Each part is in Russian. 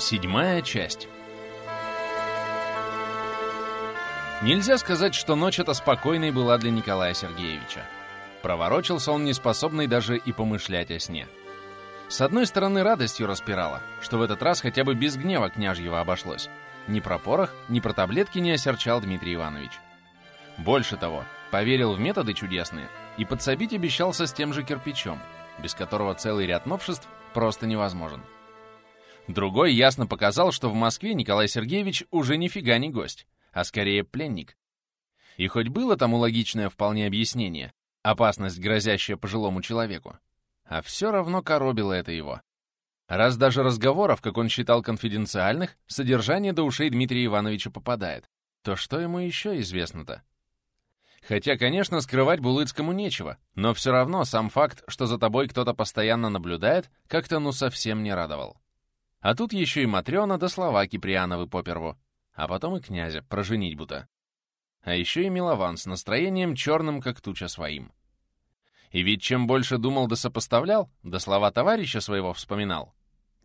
Седьмая часть. Нельзя сказать, что ночь эта спокойной была для Николая Сергеевича. Проворочился он неспособный даже и помышлять о сне. С одной стороны, радостью распирало, что в этот раз хотя бы без гнева княжьего обошлось. Ни про порох, ни про таблетки не осерчал Дмитрий Иванович. Больше того, поверил в методы чудесные и подсобить обещался с тем же кирпичом, без которого целый ряд новшеств просто невозможен. Другой ясно показал, что в Москве Николай Сергеевич уже нифига не гость, а скорее пленник. И хоть было тому логичное вполне объяснение, опасность, грозящая пожилому человеку, а все равно коробило это его. Раз даже разговоров, как он считал конфиденциальных, содержание до ушей Дмитрия Ивановича попадает, то что ему еще известно-то? Хотя, конечно, скрывать Булыцкому нечего, но все равно сам факт, что за тобой кто-то постоянно наблюдает, как-то ну совсем не радовал. А тут еще и Матрена да слова Киприановы поперву. А потом и князя, про женитьбу-то. А еще и Милован с настроением черным, как туча своим. И ведь чем больше думал да сопоставлял, да слова товарища своего вспоминал,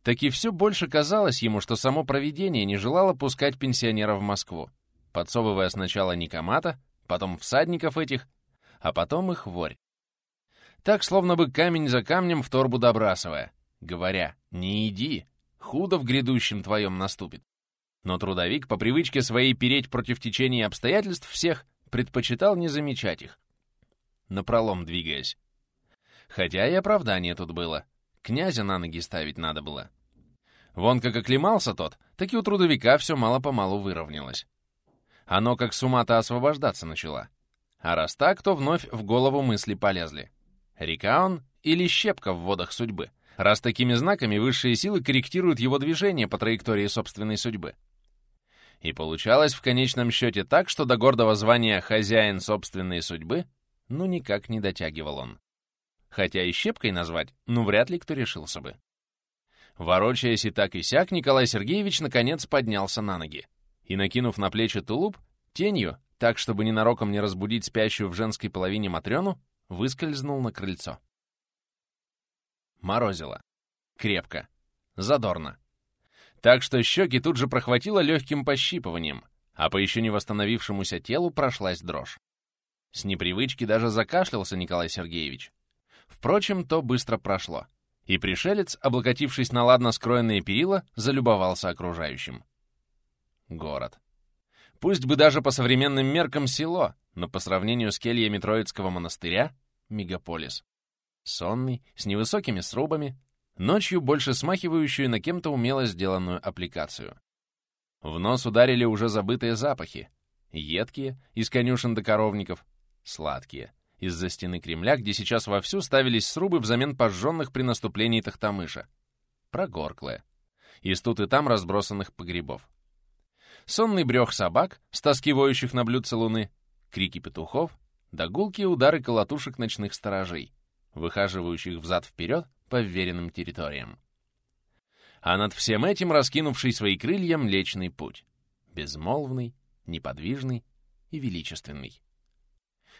так и все больше казалось ему, что само провидение не желало пускать пенсионера в Москву, подсовывая сначала Никомата, потом всадников этих, а потом их ворь. Так, словно бы камень за камнем в торбу добрасывая, говоря «не иди», худо в грядущем твоем наступит. Но трудовик, по привычке своей переть против течения обстоятельств всех, предпочитал не замечать их, напролом двигаясь. Хотя и оправдание тут было. Князя на ноги ставить надо было. Вон как оклемался тот, так и у трудовика все мало-помалу выровнялось. Оно как с ума-то освобождаться начало. А раз так, то вновь в голову мысли полезли. Река он или щепка в водах судьбы? Раз такими знаками высшие силы корректируют его движение по траектории собственной судьбы. И получалось в конечном счете так, что до гордого звания «хозяин собственной судьбы» ну никак не дотягивал он. Хотя и щепкой назвать, ну вряд ли кто решился бы. Ворочаясь и так и сяк, Николай Сергеевич наконец поднялся на ноги и, накинув на плечи тулуп, тенью, так, чтобы ненароком не разбудить спящую в женской половине Матрёну, выскользнул на крыльцо. Морозило. Крепко. Задорно. Так что щеки тут же прохватило легким пощипыванием, а по еще не восстановившемуся телу прошлась дрожь. С непривычки даже закашлялся Николай Сергеевич. Впрочем, то быстро прошло, и пришелец, облокотившись на ладно скроенные перила, залюбовался окружающим. Город. Пусть бы даже по современным меркам село, но по сравнению с кельями Троицкого монастыря — мегаполис сонный, с невысокими срубами, ночью больше смахивающую на кем-то умело сделанную аппликацию. В нос ударили уже забытые запахи, едкие, из конюшен до коровников, сладкие, из-за стены Кремля, где сейчас вовсю ставились срубы взамен пожженных при наступлении Тахтамыша, прогорклые, из тут и там разбросанных погребов. Сонный брех собак, стаскивающих на блюдце луны, крики петухов, да гулкие удары колотушек ночных сторожей — выхаживающих взад-вперед по вверенным территориям. А над всем этим раскинувший свои крылья Млечный Путь. Безмолвный, неподвижный и величественный.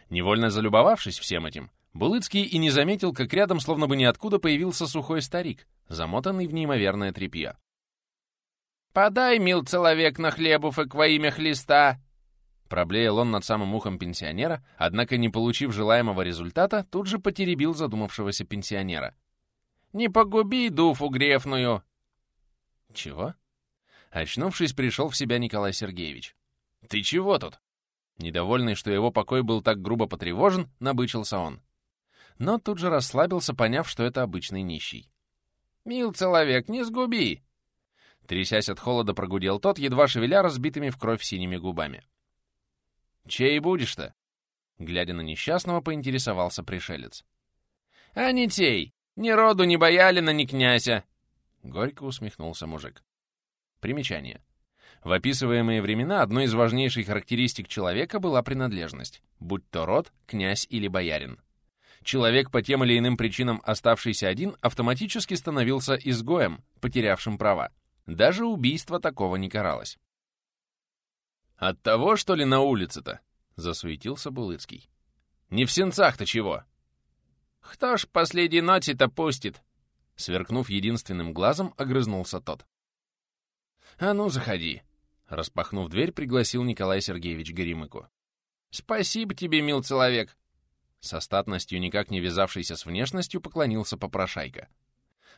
Невольно залюбовавшись всем этим, Булыцкий и не заметил, как рядом словно бы ниоткуда появился сухой старик, замотанный в неимоверное тряпье. «Подай, мил человек, на хлебуфок во имя Христа!» Проблеял он над самым ухом пенсионера, однако, не получив желаемого результата, тут же потеребил задумавшегося пенсионера. «Не погуби дуфу грефную!» «Чего?» Очнувшись, пришел в себя Николай Сергеевич. «Ты чего тут?» Недовольный, что его покой был так грубо потревожен, набычился он. Но тут же расслабился, поняв, что это обычный нищий. «Мил человек, не сгуби!» Трясясь от холода, прогудел тот, едва шевеля разбитыми в кровь синими губами. «Чей будешь-то?» Глядя на несчастного, поинтересовался пришелец. «А не тей! Ни роду, ни боялина, ни князя!» Горько усмехнулся мужик. Примечание. В описываемые времена одной из важнейших характеристик человека была принадлежность, будь то род, князь или боярин. Человек, по тем или иным причинам оставшийся один, автоматически становился изгоем, потерявшим права. Даже убийство такого не каралось. «От того, что ли, на улице-то?» — засуетился Булыцкий. «Не в сенцах-то чего?» «Кто ж последней ноти-то пустит?» Сверкнув единственным глазом, огрызнулся тот. «А ну, заходи!» Распахнув дверь, пригласил Николай Сергеевич Горемыку. «Спасибо тебе, мил человек!» Со статностью, никак не вязавшейся с внешностью, поклонился попрошайка.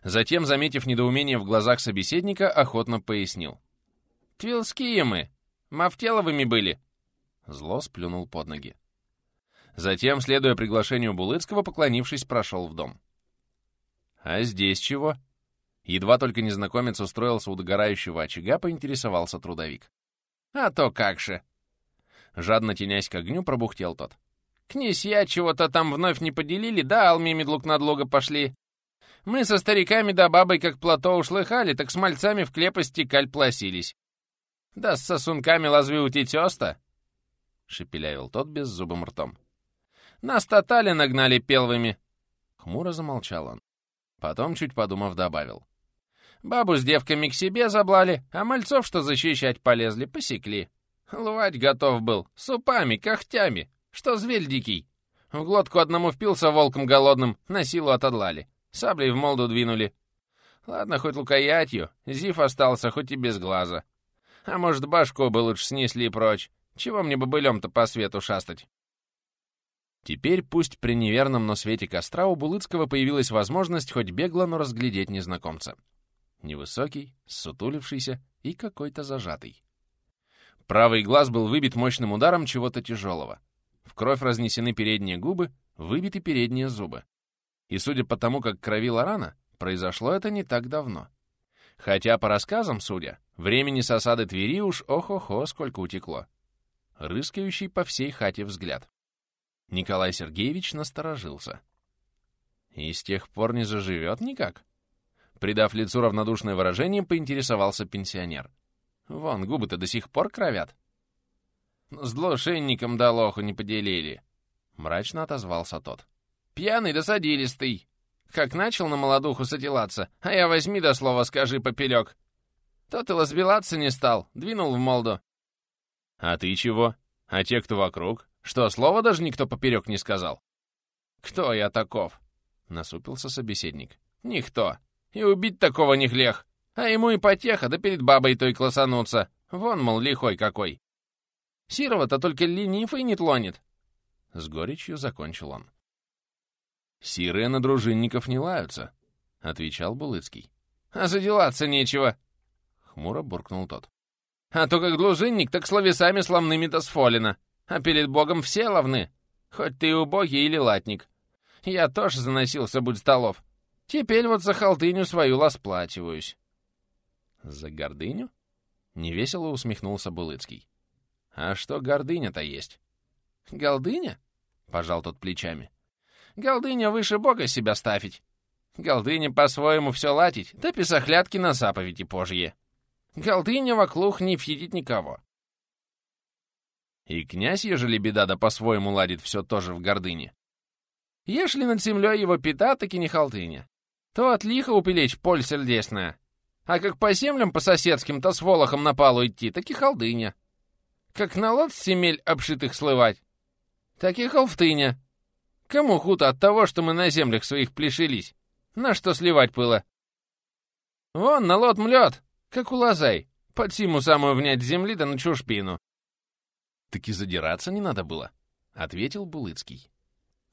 Затем, заметив недоумение в глазах собеседника, охотно пояснил. «Твилские мы! Мафтеловыми были!» Зло сплюнул под ноги. Затем, следуя приглашению Булыцкого, поклонившись, прошел в дом. «А здесь чего?» Едва только незнакомец устроился у догорающего очага, поинтересовался трудовик. «А то как же!» Жадно тенясь к огню, пробухтел тот. «Князья чего-то там вновь не поделили, да друг над лога пошли. Мы со стариками да бабой как плато ушлыхали, так с мальцами в клепости каль пласились. Да с сосунками лазви у тетёста!» Шепелявил тот беззубым ртом. «Нас тотали нагнали пелвыми!» Хмуро замолчал он. Потом, чуть подумав, добавил. Бабу с девками к себе заблали, а мальцов, что защищать полезли, посекли. Лвать готов был, супами, когтями, что зверь дикий. В глотку одному впился волком голодным, на силу отодлали. Саблей в молду двинули. Ладно, хоть лукоятью, зив остался, хоть и без глаза. А может, башку бы лучше снесли прочь. Чего мне бобылем-то по свету шастать? Теперь, пусть при неверном, но свете костра, у Булыцкого появилась возможность хоть бегло, но разглядеть незнакомца. Невысокий, сутулившийся и какой-то зажатый. Правый глаз был выбит мощным ударом чего-то тяжелого. В кровь разнесены передние губы, выбиты передние зубы. И судя по тому, как кровила рана, произошло это не так давно. Хотя, по рассказам судя, времени с осады Твери уж ох-охо сколько утекло. Рыскающий по всей хате взгляд. Николай Сергеевич насторожился. И с тех пор не заживет никак? Придав лицу равнодушное выражение, поинтересовался пенсионер. Вон, губы-то до сих пор кровят. С глушенником да лоху не поделили. Мрачно отозвался тот. Пьяный да садилистый. Как начал на молодуху садилаться, а я возьми до слова скажи, попелек. Тот и лазбилаться не стал, двинул в молду. А ты чего? А те, кто вокруг? Что, слова даже никто поперек не сказал? Кто я таков? Насупился собеседник. Никто. И убить такого не хлех. А ему и потеха, да перед бабой той класануться. Вон, мол, лихой какой. Сирова-то только ленивый не тлонит. С горечью закончил он. «Сирые на дружинников не лаются», — отвечал Булыцкий. «А задеваться нечего», — хмуро буркнул тот. «А то как дружинник, так словесами сломными-то сфолено. А перед богом все ловны, хоть ты и убогий или латник. Я тоже заносился, будь столов. Теперь вот за халдыню свою расплачиваюсь. За гордыню? Невесело усмехнулся Булыцкий. А что гордыня-то есть? Голдыня? Пожал тот плечами. Голдыня выше бога себя ставить. Голдыня по-своему все латить, да писохлятки на заповеди Божьи. Голдыня вокруг не вхитить никого. И князь, ежели беда да по-своему ладит все тоже в гордыне. Ешли над землей его пита, таки не халтыня то от лиха упилечь поль сердесная. А как по землям по соседским, то с волохом на палу идти, так и халдыня. Как на лад с земель обшитых слывать, так и халфтыня. Кому хуто от того, что мы на землях своих плешились? На что сливать было? Вон, на лот млет, как у лазай, под симу самую внять земли да на чушпину. Так и задираться не надо было, — ответил Булыцкий.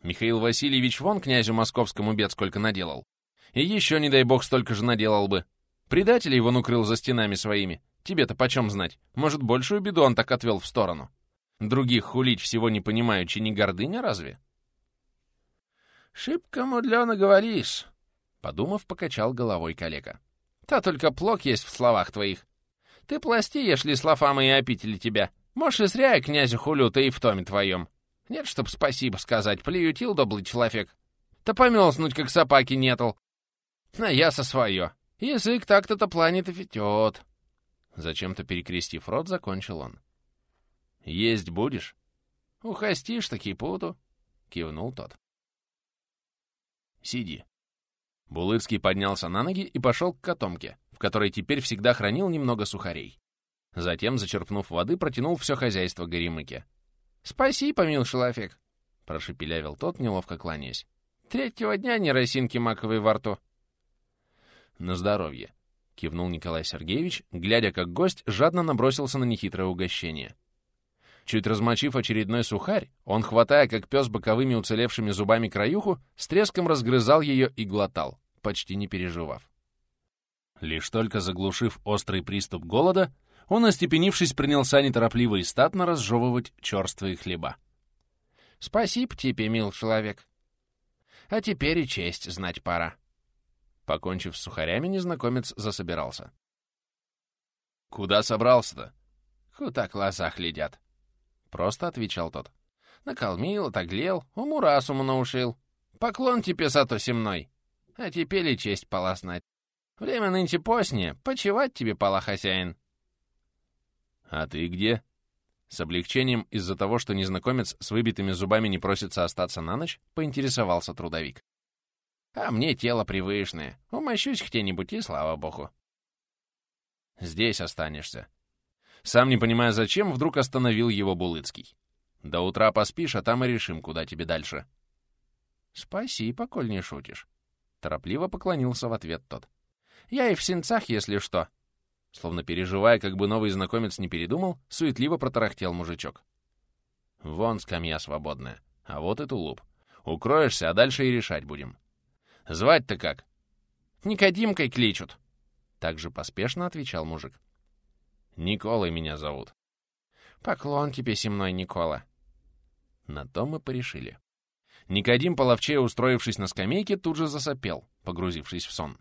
Михаил Васильевич вон князю московскому бед сколько наделал. И еще, не дай бог, столько же наделал бы. Предателей он укрыл за стенами своими. Тебе-то почем знать? Может, большую беду он так отвел в сторону? Других хулить всего не понимаючи, не гордыня разве? «Шибко мудлено говоришь», — подумав, покачал головой калека. «Та только плок есть в словах твоих. Ты пласти, ешли слова мои опители тебя. Можешь и зря князю хулю, ты и в томе твоем. Нет, чтоб спасибо сказать, плюютил доблый человек. Да помёлзнуть, как собаки нетл. А я со свое. Язык так-то-то планет и фетет. Зачем-то перекрестив рот, закончил он. Есть будешь? Ухастишь, таки буду. Кивнул тот. Сиди. Булыцкий поднялся на ноги и пошел к котомке, в которой теперь всегда хранил немного сухарей. Затем, зачерпнув воды, протянул все хозяйство Горемыке. «Спаси, помил шалафек!» — прошепелявил тот, неловко кланяясь. «Третьего дня не росинки маковой во рту. «На здоровье», — кивнул Николай Сергеевич, глядя, как гость жадно набросился на нехитрое угощение. Чуть размочив очередной сухарь, он, хватая, как пес, боковыми уцелевшими зубами краюху, с треском разгрызал ее и глотал, почти не переживав. Лишь только заглушив острый приступ голода, он, остепенившись, принялся неторопливо и статно разжевывать черствые хлеба. «Спасибо тебе, мил человек. А теперь и честь знать пора». Покончив с сухарями, незнакомец засобирался. «Куда собрался-то?» «Куда глаза глядят», — просто отвечал тот. «Наколмил, отоглел, уму разуму наушил. Поклон тебе за то семной. А теперь и честь полоснать. Время нынче позднее, почевать тебе пала хозяин». «А ты где?» С облегчением из-за того, что незнакомец с выбитыми зубами не просится остаться на ночь, поинтересовался трудовик. «А мне тело привычное. Умощусь где-нибудь, и слава богу». «Здесь останешься». Сам не понимая зачем, вдруг остановил его Булыцкий. «До утра поспишь, а там и решим, куда тебе дальше». «Спаси, поколь не шутишь». Торопливо поклонился в ответ тот. «Я и в сенцах, если что. Словно переживая, как бы новый знакомец не передумал, суетливо протарахтел мужичок. «Вон скамья свободная, а вот и тулуп. Укроешься, а дальше и решать будем. Звать-то как?» «Никодимкой кличут», — так же поспешно отвечал мужик. «Николой меня зовут». «Поклон тебе, семной Никола». На то мы порешили. Никодим, половчее устроившись на скамейке, тут же засопел, погрузившись в сон.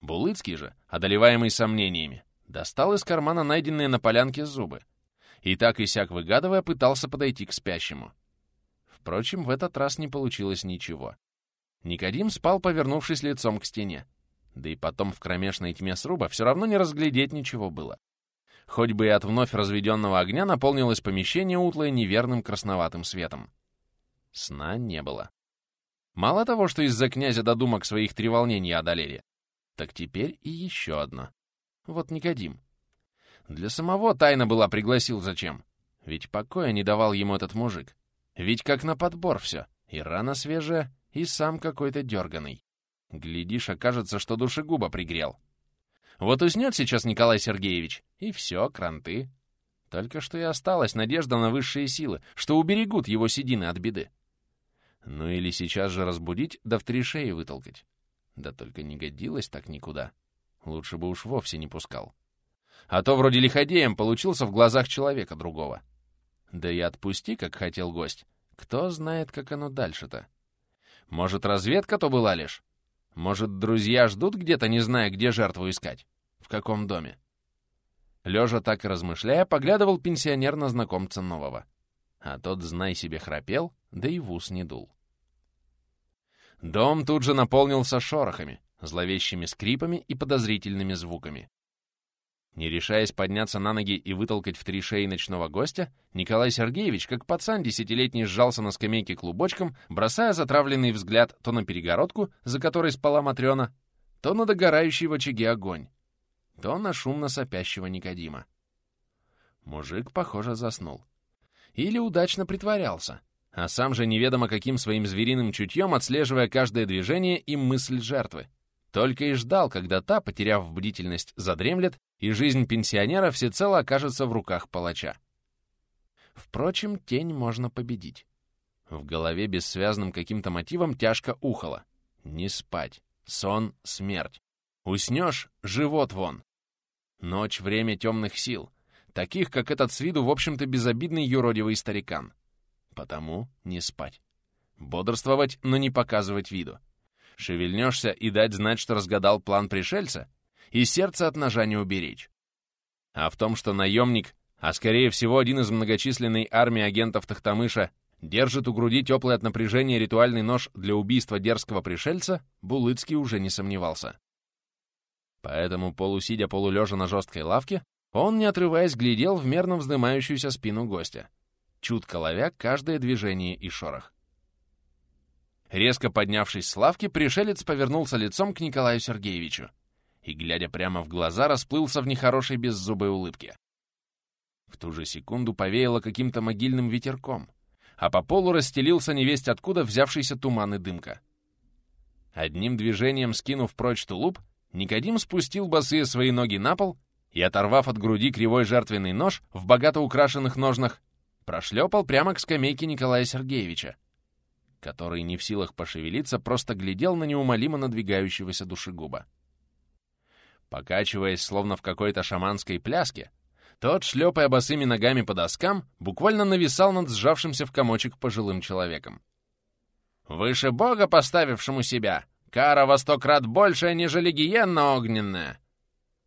Булыцкий же, одолеваемый сомнениями, достал из кармана найденные на полянке зубы и так и сяк выгадывая пытался подойти к спящему. Впрочем, в этот раз не получилось ничего. Никодим спал, повернувшись лицом к стене. Да и потом в кромешной тьме сруба все равно не разглядеть ничего было. Хоть бы и от вновь разведенного огня наполнилось помещение утлое неверным красноватым светом. Сна не было. Мало того, что из-за князя додумок своих три волнения одолели, так теперь и еще одно. Вот Никодим. Для самого тайна была пригласил зачем? Ведь покоя не давал ему этот мужик. Ведь как на подбор все. И рана свежая, и сам какой-то дерганый. Глядишь, окажется, что душегуба пригрел. Вот уснет сейчас Николай Сергеевич, и все, кранты. Только что и осталась надежда на высшие силы, что уберегут его седины от беды. Ну или сейчас же разбудить, да в три шеи вытолкать. Да только не годилось так никуда. Лучше бы уж вовсе не пускал. А то вроде лиходеем получился в глазах человека другого. Да и отпусти, как хотел гость. Кто знает, как оно дальше-то. Может, разведка то была лишь? Может, друзья ждут где-то, не зная, где жертву искать? В каком доме? Лежа так и размышляя, поглядывал пенсионер на знакомца нового. А тот, знай себе, храпел, да и в ус не дул. Дом тут же наполнился шорохами, зловещими скрипами и подозрительными звуками. Не решаясь подняться на ноги и вытолкать в три шеи ночного гостя, Николай Сергеевич, как пацан десятилетний, сжался на скамейке клубочком, бросая затравленный взгляд то на перегородку, за которой спала Матрёна, то на догорающий в очаге огонь, то на шумно сопящего Никодима. Мужик, похоже, заснул. Или удачно притворялся а сам же неведомо каким своим звериным чутьем отслеживая каждое движение и мысль жертвы. Только и ждал, когда та, потеряв бдительность, задремлет, и жизнь пенсионера всецело окажется в руках палача. Впрочем, тень можно победить. В голове бессвязным каким-то мотивом тяжко ухало. Не спать. Сон — смерть. Уснешь — живот вон. Ночь — время темных сил, таких, как этот с виду, в общем-то, безобидный юродивый старикан. Потому не спать. Бодрствовать, но не показывать виду. Шевельнешься и дать знать, что разгадал план пришельца, и сердце от ножа не уберечь. А в том, что наемник, а скорее всего один из многочисленной армии агентов Тахтамыша, держит у груди теплый от напряжения ритуальный нож для убийства дерзкого пришельца, Булыцкий уже не сомневался. Поэтому, полусидя полулежа на жесткой лавке, он, не отрываясь, глядел в мерно вздымающуюся спину гостя чутко ловя каждое движение и шорох. Резко поднявшись с лавки, пришелец повернулся лицом к Николаю Сергеевичу и, глядя прямо в глаза, расплылся в нехорошей беззубой улыбке. В ту же секунду повеяло каким-то могильным ветерком, а по полу расстелился невесть откуда взявшийся туман и дымка. Одним движением скинув прочь тулуп, Никодим спустил босые свои ноги на пол и, оторвав от груди кривой жертвенный нож в богато украшенных ножнах, прошлепал прямо к скамейке Николая Сергеевича, который, не в силах пошевелиться, просто глядел на неумолимо надвигающегося душегуба. Покачиваясь, словно в какой-то шаманской пляске, тот, шлепая босыми ногами по доскам, буквально нависал над сжавшимся в комочек пожилым человеком. «Выше Бога, поставившему себя, кара во сто крат большая, нежели гиенна огненная!»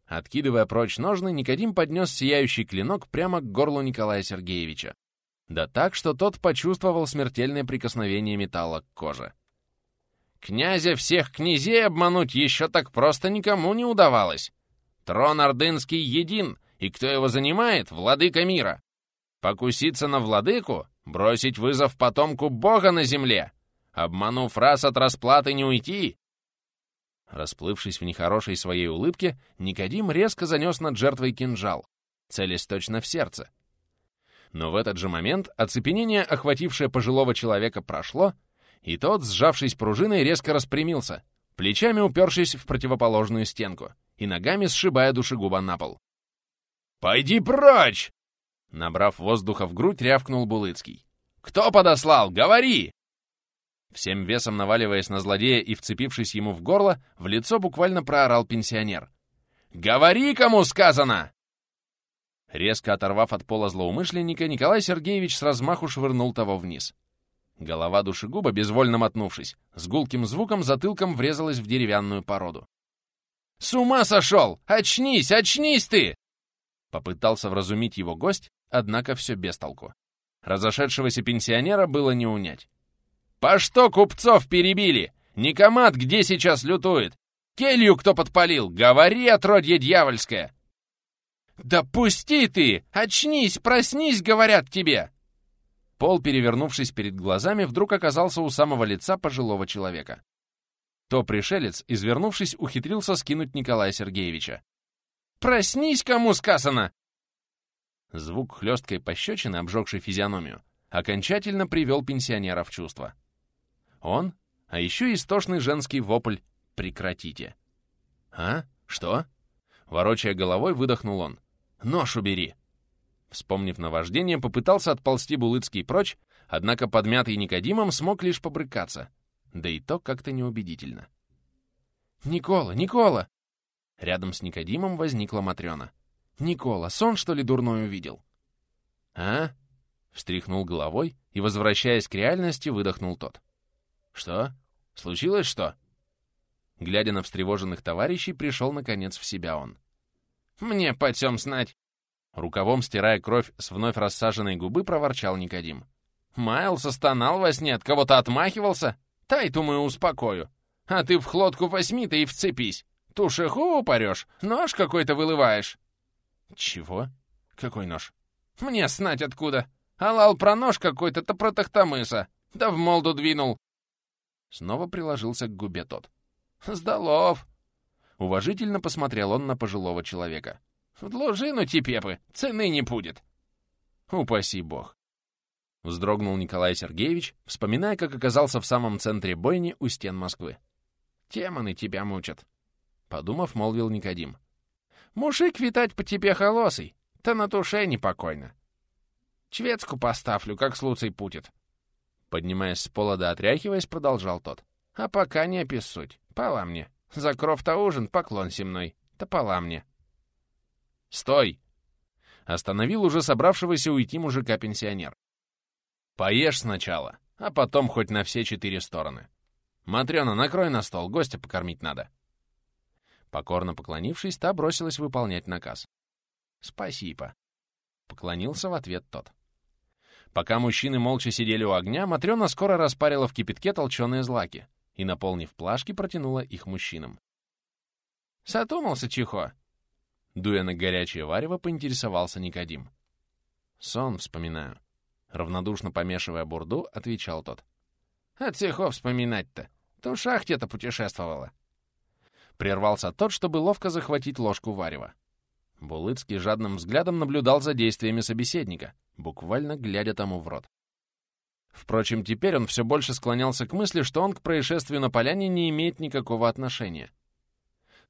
Откидывая прочь ножны, Никодим поднес сияющий клинок прямо к горлу Николая Сергеевича. Да так, что тот почувствовал смертельное прикосновение металла к коже. Князя всех князей обмануть еще так просто никому не удавалось. Трон Ордынский един, и кто его занимает — владыка мира. Покуситься на владыку — бросить вызов потомку бога на земле. Обманув раз от расплаты не уйти. Расплывшись в нехорошей своей улыбке, Никодим резко занес над жертвой кинжал, целясь точно в сердце. Но в этот же момент оцепенение, охватившее пожилого человека, прошло, и тот, сжавшись пружиной, резко распрямился, плечами упершись в противоположную стенку и ногами сшибая душегуба на пол. «Пойди прочь!» Набрав воздуха в грудь, рявкнул Булыцкий. «Кто подослал? Говори!» Всем весом наваливаясь на злодея и вцепившись ему в горло, в лицо буквально проорал пенсионер. «Говори, кому сказано!» Резко оторвав от пола злоумышленника, Николай Сергеевич с размаху швырнул того вниз. Голова душегуба, безвольно мотнувшись, с гулким звуком затылком врезалась в деревянную породу. «С ума сошел! Очнись, очнись ты!» Попытался вразумить его гость, однако все без толку. Разошедшегося пенсионера было не унять. «По что купцов перебили? Никомат где сейчас лютует? Келью кто подпалил? Говори, отродье дьявольское!» «Да пусти ты! Очнись, проснись, говорят тебе!» Пол, перевернувшись перед глазами, вдруг оказался у самого лица пожилого человека. То пришелец, извернувшись, ухитрился скинуть Николая Сергеевича. Проснись, кому сказано!» Звук хлесткой пощечины, обжегшей физиономию, окончательно привел пенсионера в чувство. Он, а еще истошный женский вопль «Прекратите!» «А? Что?» Ворочая головой, выдохнул он. «Нож убери!» Вспомнив наваждение, попытался отползти Булыцкий прочь, однако подмятый Никодимом смог лишь побрыкаться. Да и то как-то неубедительно. «Никола! Никола!» Рядом с Никодимом возникла Матрёна. «Никола, сон, что ли, дурной увидел?» «А?» — встряхнул головой и, возвращаясь к реальности, выдохнул тот. «Что? Случилось что?» Глядя на встревоженных товарищей, пришел, наконец, в себя он. «Мне потем знать!» Рукавом, стирая кровь с вновь рассаженной губы, проворчал Никодим. «Майл стонал во сне, от кого-то отмахивался? Тай-ту мы успокою. А ты в хлодку возьми-то и вцепись. Тушеху упорешь, нож какой-то вылываешь. Чего? Какой нож? Мне знать откуда. Алал про нож какой-то-то про Тахтамыса. Да в молду двинул. Снова приложился к губе тот. Сдалов. Уважительно посмотрел он на пожилого человека. В ложину типепы, цены не будет. Упаси бог. Вздрогнул Николай Сергеевич, вспоминая, как оказался в самом центре бойни у стен Москвы. Теманы тебя мучат. Подумав, молвил Никодим. «Мужик, витать, по тебе холосый, то на туше непокойно. Чвецку поставлю, как случай путит». Поднимаясь с пола да отряхиваясь, продолжал тот. «А пока не описуть. Пола мне. За кров-то ужин, поклон мной. Да пола мне». «Стой!» Остановил уже собравшегося уйти мужика-пенсионер. «Поешь сначала, а потом хоть на все четыре стороны. Матрёна, накрой на стол, гостя покормить надо». Покорно поклонившись, та бросилась выполнять наказ. «Спасибо», — поклонился в ответ тот. Пока мужчины молча сидели у огня, Матрёна скоро распарила в кипятке толченые злаки и, наполнив плашки, протянула их мужчинам. «Сотумался, чихо!» Дуя на горячее варево, поинтересовался Никодим. «Сон вспоминаю». Равнодушно помешивая бурду, отвечал тот. «От цехов вспоминать-то. То шахте-то путешествовала». Прервался тот, чтобы ловко захватить ложку варева. Булыцкий жадным взглядом наблюдал за действиями собеседника, буквально глядя тому в рот. Впрочем, теперь он все больше склонялся к мысли, что он к происшествию на поляне не имеет никакого отношения.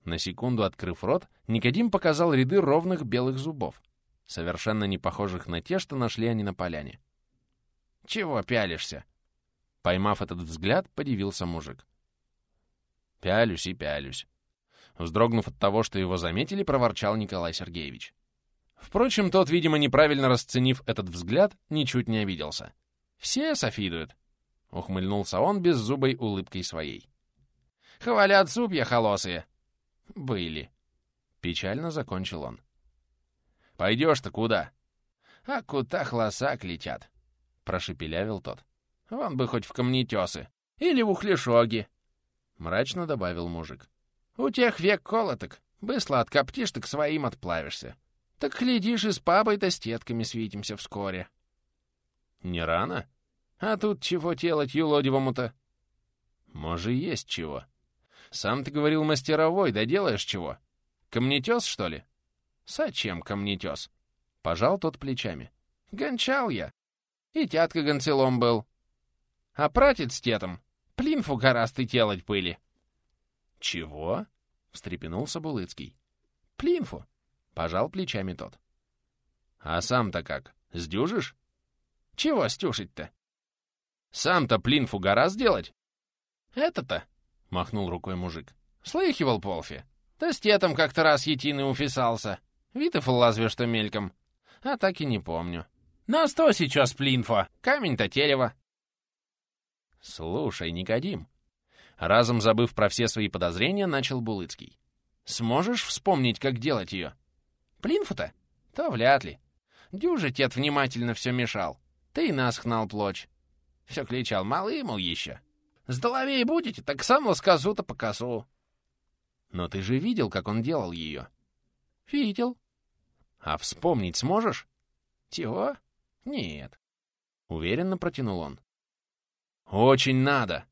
На секунду открыв рот, Никодим показал ряды ровных белых зубов, совершенно не похожих на те, что нашли они на поляне. «Чего пялишься?» Поймав этот взгляд, подивился мужик. «Пялюсь и пялюсь». Вздрогнув от того, что его заметили, проворчал Николай Сергеевич. Впрочем, тот, видимо, неправильно расценив этот взгляд, ничуть не обиделся. «Все софидуют», — ухмыльнулся он беззубой улыбкой своей. «Хвалят зубья холосые». «Были». Печально закончил он. «Пойдешь-то куда?» «А куда хлосак летят?» — прошепелявил тот. «Вон бы хоть в камнетесы. Или в ухлешоги», — мрачно добавил мужик. «У тех век колоток. Быстро откоптишь, так своим отплавишься. Так глядишь, и с папой-то с тетками свитимся вскоре». «Не рано?» «А тут чего делать юлодивому-то?» «Может, есть чего. Сам ты говорил мастеровой, да делаешь чего? Камнетес, что ли?» «Зачем камнетес?» Пожал тот плечами. «Гончал я. И тятка гонцелом был. А пратец тетом плинфу горастый телать пыли». «Чего?» — встрепенулся Булыцкий. «Плинфу», — пожал плечами тот. «А сам-то как, сдюжишь?» «Чего стюшить-то?» «Сам-то плинфу гора сделать?» «Это-то», — махнул рукой мужик. «Слыхивал, Полфи. Да с тетом как-то раз етины уфисался. Витыфл разве что мельком. А так и не помню. На сто сейчас плинфа. Камень-то терево». «Слушай, Никодим», разом забыв про все свои подозрения, начал Булыцкий. «Сможешь вспомнить, как делать ее?» «Плинфу-то? То вряд ли. Дюже тет внимательно все мешал. Ты и нас хнал плочь. Все кричал, малый, мол, еще. Здоловее будете, так сам ласкозу-то по косу. Но ты же видел, как он делал ее. Видел. А вспомнить сможешь? Чего? Нет. Уверенно протянул он. Очень надо.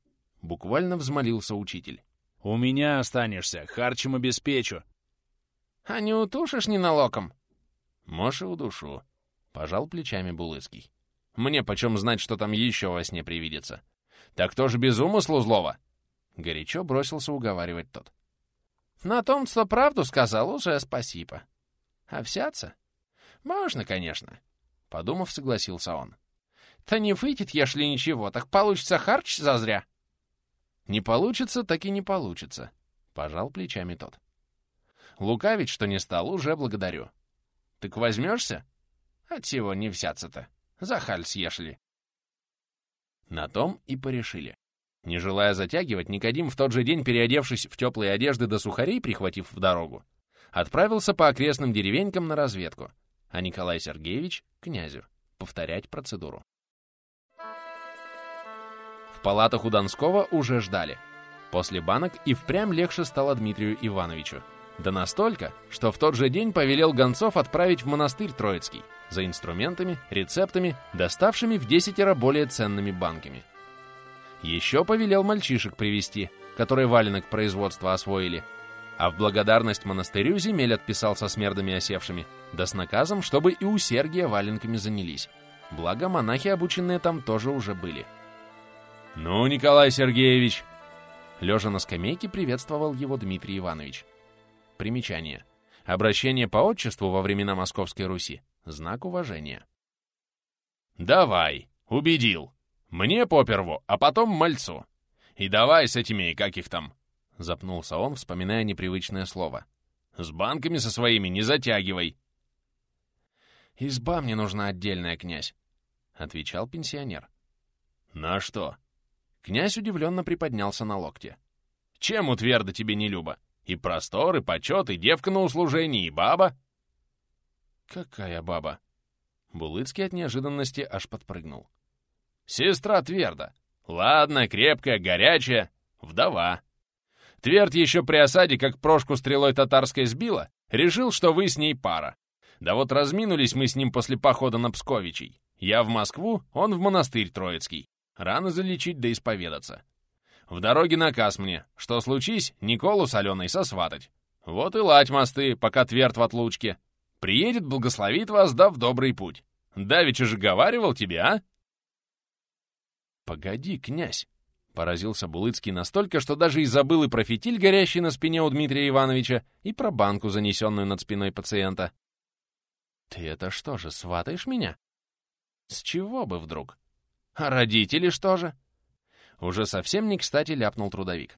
Буквально взмолился учитель. «У меня останешься, харчем обеспечу». «А не утушишь ни налоком?» «Может, и удушу», — пожал плечами Булыцкий. «Мне почем знать, что там еще во сне привидится? Так кто же без умыслу злого?» Горячо бросился уговаривать тот. «На том, что правду сказал, уже спасибо. Овсяться? Можно, конечно», — подумав, согласился он. «Да не выйдет, если ничего, так получится харч зазря». «Не получится, так и не получится», — пожал плечами тот. «Лукавить, что не стал, уже благодарю. Так возьмешься?» «От всего не взяться-то. Захаль съешли». На том и порешили. Не желая затягивать, Никодим в тот же день, переодевшись в теплые одежды до сухарей, прихватив в дорогу, отправился по окрестным деревенькам на разведку, а Николай Сергеевич — князю, повторять процедуру палатах у Донского уже ждали. После банок и впрямь легче стало Дмитрию Ивановичу. Да настолько, что в тот же день повелел гонцов отправить в монастырь Троицкий за инструментами, рецептами, доставшими в десятеро более ценными банками. Еще повелел мальчишек привести, которые валенок производства освоили, а в благодарность монастырю земель отписал со смердами осевшими, да с наказом, чтобы и у Сергия валенками занялись. Благо, монахи, обученные там, тоже уже были. «Ну, Николай Сергеевич!» Лежа на скамейке, приветствовал его Дмитрий Иванович. Примечание. Обращение по отчеству во времена Московской Руси. Знак уважения. «Давай, убедил. Мне поперву, а потом мальцу. И давай с этими, как их там?» Запнулся он, вспоминая непривычное слово. «С банками со своими не затягивай». «Изба мне нужна отдельная, князь», — отвечал пенсионер. «На что?» Князь удивленно приподнялся на локте. «Чем утвердо тебе не люба? И простор, и почет, и девка на услужении, и баба?» «Какая баба?» Булыцкий от неожиданности аж подпрыгнул. «Сестра Тверда. Ладно, крепкая, горячая, вдова. Тверд еще при осаде, как прошку стрелой татарской сбила, решил, что вы с ней пара. Да вот разминулись мы с ним после похода на Псковичей. Я в Москву, он в монастырь Троицкий. Рано залечить да исповедаться. В дороге наказ мне, что случись, Николу с Аленой сосватать. Вот и лать мосты, пока тверд в отлучке. Приедет, благословит вас, да в добрый путь. Давича же говаривал тебе, а? Погоди, князь, Поразился Булыцкий настолько, что даже и забыл и про фитиль, горящий на спине у Дмитрия Ивановича, и про банку, занесенную над спиной пациента. «Ты это что же, сватаешь меня?» «С чего бы вдруг? А родители что же?» Уже совсем не кстати ляпнул трудовик.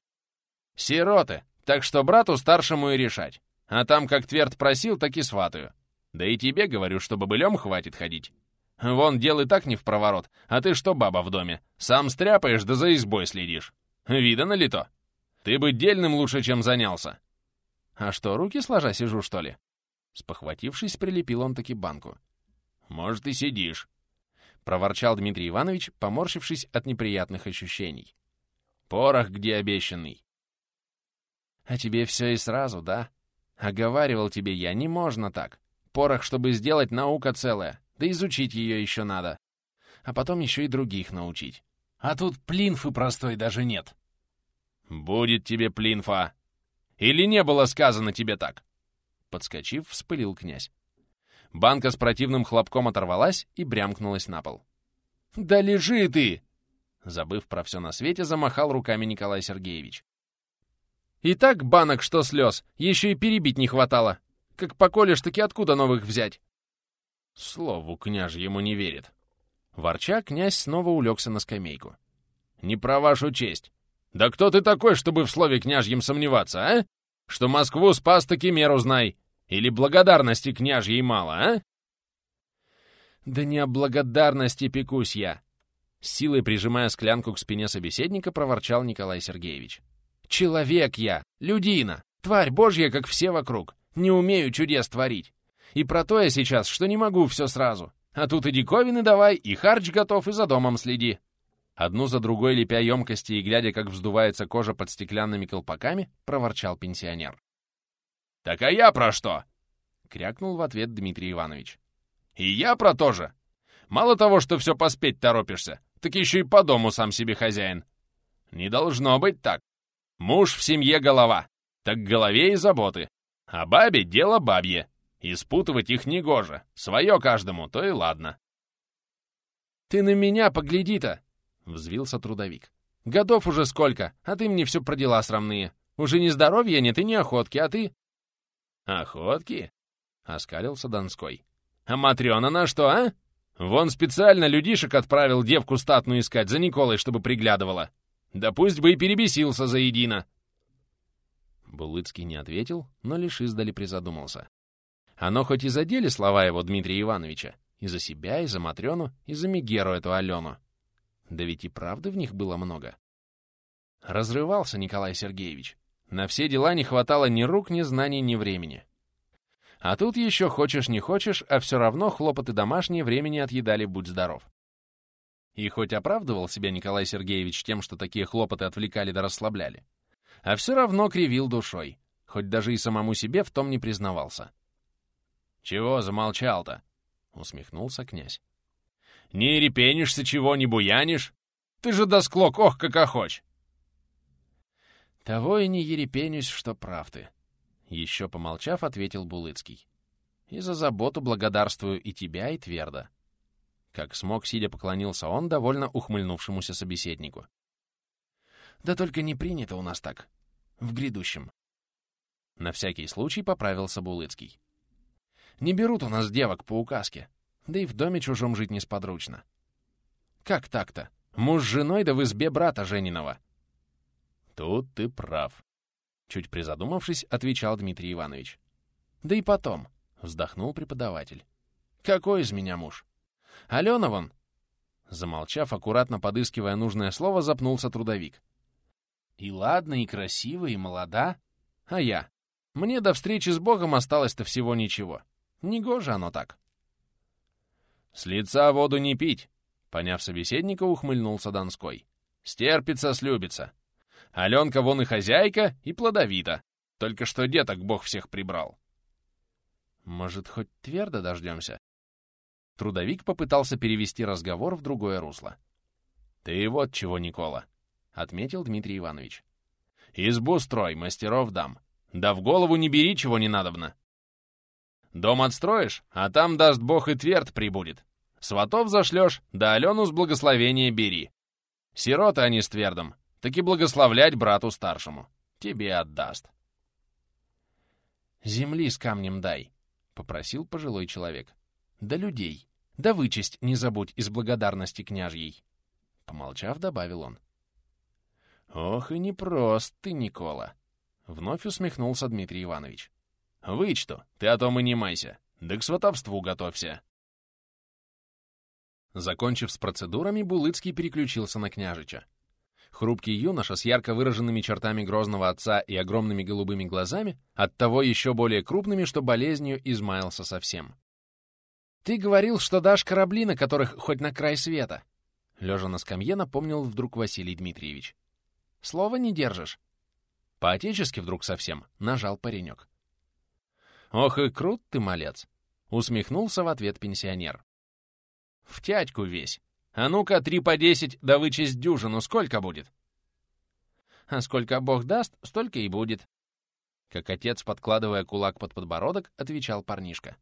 «Сироты, так что брату старшему и решать. А там, как Тверд просил, так и сватаю. Да и тебе говорю, что бобылем хватит ходить. Вон, дел и так не в проворот, а ты что, баба в доме? Сам стряпаешь, да за избой следишь. Видано ли то? Ты бы дельным лучше, чем занялся. А что, руки сложа сижу, что ли? Спохватившись, прилепил он таки банку. Может, и сидишь. Проворчал Дмитрий Иванович, поморщившись от неприятных ощущений. Порох где обещанный? А тебе все и сразу, да? Оговаривал тебе я, не можно так. Порох, чтобы сделать, наука целая. Да изучить ее еще надо. А потом еще и других научить. А тут плинфы простой даже нет. «Будет тебе плинфа! Или не было сказано тебе так?» Подскочив, вспылил князь. Банка с противным хлопком оторвалась и брямкнулась на пол. «Да лежи ты!» Забыв про все на свете, замахал руками Николай Сергеевич. «И так банок, что слез, еще и перебить не хватало. Как поколешь, таки откуда новых взять?» Слову княж ему не верит. Ворча, князь снова улегся на скамейку. «Не про вашу честь. Да кто ты такой, чтобы в слове княжьем сомневаться, а? Что Москву спас, таки меру знай. Или благодарности княжьей мало, а?» «Да не о благодарности пекусь я!» Силой прижимая склянку к спине собеседника, проворчал Николай Сергеевич. «Человек я! Людина! Тварь божья, как все вокруг! Не умею чудес творить! И про то я сейчас, что не могу все сразу. А тут и диковины давай, и харч готов, и за домом следи. Одну за другой лепя емкости и глядя, как вздувается кожа под стеклянными колпаками, проворчал пенсионер. «Так а я про что?» — крякнул в ответ Дмитрий Иванович. «И я про то же. Мало того, что все поспеть торопишься, так еще и по дому сам себе хозяин. Не должно быть так. Муж в семье голова, так голове и заботы. А бабе дело бабье. И спутывать их негоже. Свое каждому, то и ладно. «Ты на меня погляди-то!» — взвился трудовик. «Годов уже сколько, а ты мне все про дела срамные. Уже не здоровья нет и не охотки, а ты...» «Охотки?» — оскалился Донской. «А Матрёна на что, а? Вон специально людишек отправил девку статную искать за Николой, чтобы приглядывала. Да пусть бы и перебесился заедино!» Булыцкий не ответил, но лишь издали призадумался. Оно хоть и задели слова его Дмитрия Ивановича, и за себя, и за Матрёну, и за Мегеру эту Алену. Да ведь и правды в них было много. Разрывался Николай Сергеевич. На все дела не хватало ни рук, ни знаний, ни времени. А тут еще хочешь не хочешь, а все равно хлопоты домашние времени отъедали «Будь здоров». И хоть оправдывал себя Николай Сергеевич тем, что такие хлопоты отвлекали да расслабляли, а все равно кривил душой, хоть даже и самому себе в том не признавался. «Чего замолчал-то?» — усмехнулся князь. «Не репенишься чего, не буянишь? Ты же досклок, ох, как охоч!» «Того и не ерепенюсь, что прав ты», — еще помолчав, ответил Булыцкий. «И за заботу благодарствую и тебя, и твердо». Как смог, сидя поклонился он довольно ухмыльнувшемуся собеседнику. «Да только не принято у нас так. В грядущем». На всякий случай поправился Булыцкий. Не берут у нас девок по указке. Да и в доме чужом жить несподручно. Как так-то? Муж с женой да в избе брата Жениного. Тут ты прав. Чуть призадумавшись, отвечал Дмитрий Иванович. Да и потом, вздохнул преподаватель. Какой из меня муж? Алена вон. Замолчав, аккуратно подыскивая нужное слово, запнулся трудовик. И ладно, и красиво, и молода. А я? Мне до встречи с Богом осталось-то всего ничего. Негоже оно так. «С лица воду не пить!» Поняв собеседника, ухмыльнулся Донской. «Стерпится, слюбится. Аленка вон и хозяйка, и плодовита. Только что деток бог всех прибрал». «Может, хоть твердо дождемся?» Трудовик попытался перевести разговор в другое русло. «Ты вот чего, Никола», — отметил Дмитрий Иванович. «Избу строй, мастеров дам. Да в голову не бери, чего не надобно. Дом отстроишь, а там, даст бог, и тверд прибудет. Сватов зашлешь, да Алену с благословения бери. Сироты они с твердом. Так и благословлять брату старшему. Тебе отдаст. «Земли с камнем дай», — попросил пожилой человек. «Да людей. Да вычесть не забудь из благодарности княжьей». Помолчав, добавил он. «Ох и непрост ты, Никола!» — вновь усмехнулся Дмитрий Иванович. «Вычту, ты о том и не майся. Да к сватовству готовься». Закончив с процедурами, Булыцкий переключился на княжича. Хрупкий юноша с ярко выраженными чертами грозного отца и огромными голубыми глазами, оттого еще более крупными, что болезнью измаялся совсем. «Ты говорил, что дашь корабли, на которых хоть на край света!» Лежа на скамье, напомнил вдруг Василий Дмитриевич. «Слова не держишь?» По-отечески вдруг совсем нажал паренек. «Ох и крут ты, малец!» — усмехнулся в ответ пенсионер. «В тядьку весь. А ну-ка, три по десять, да вычесть дюжину, сколько будет?» «А сколько Бог даст, столько и будет», — как отец, подкладывая кулак под подбородок, отвечал парнишка.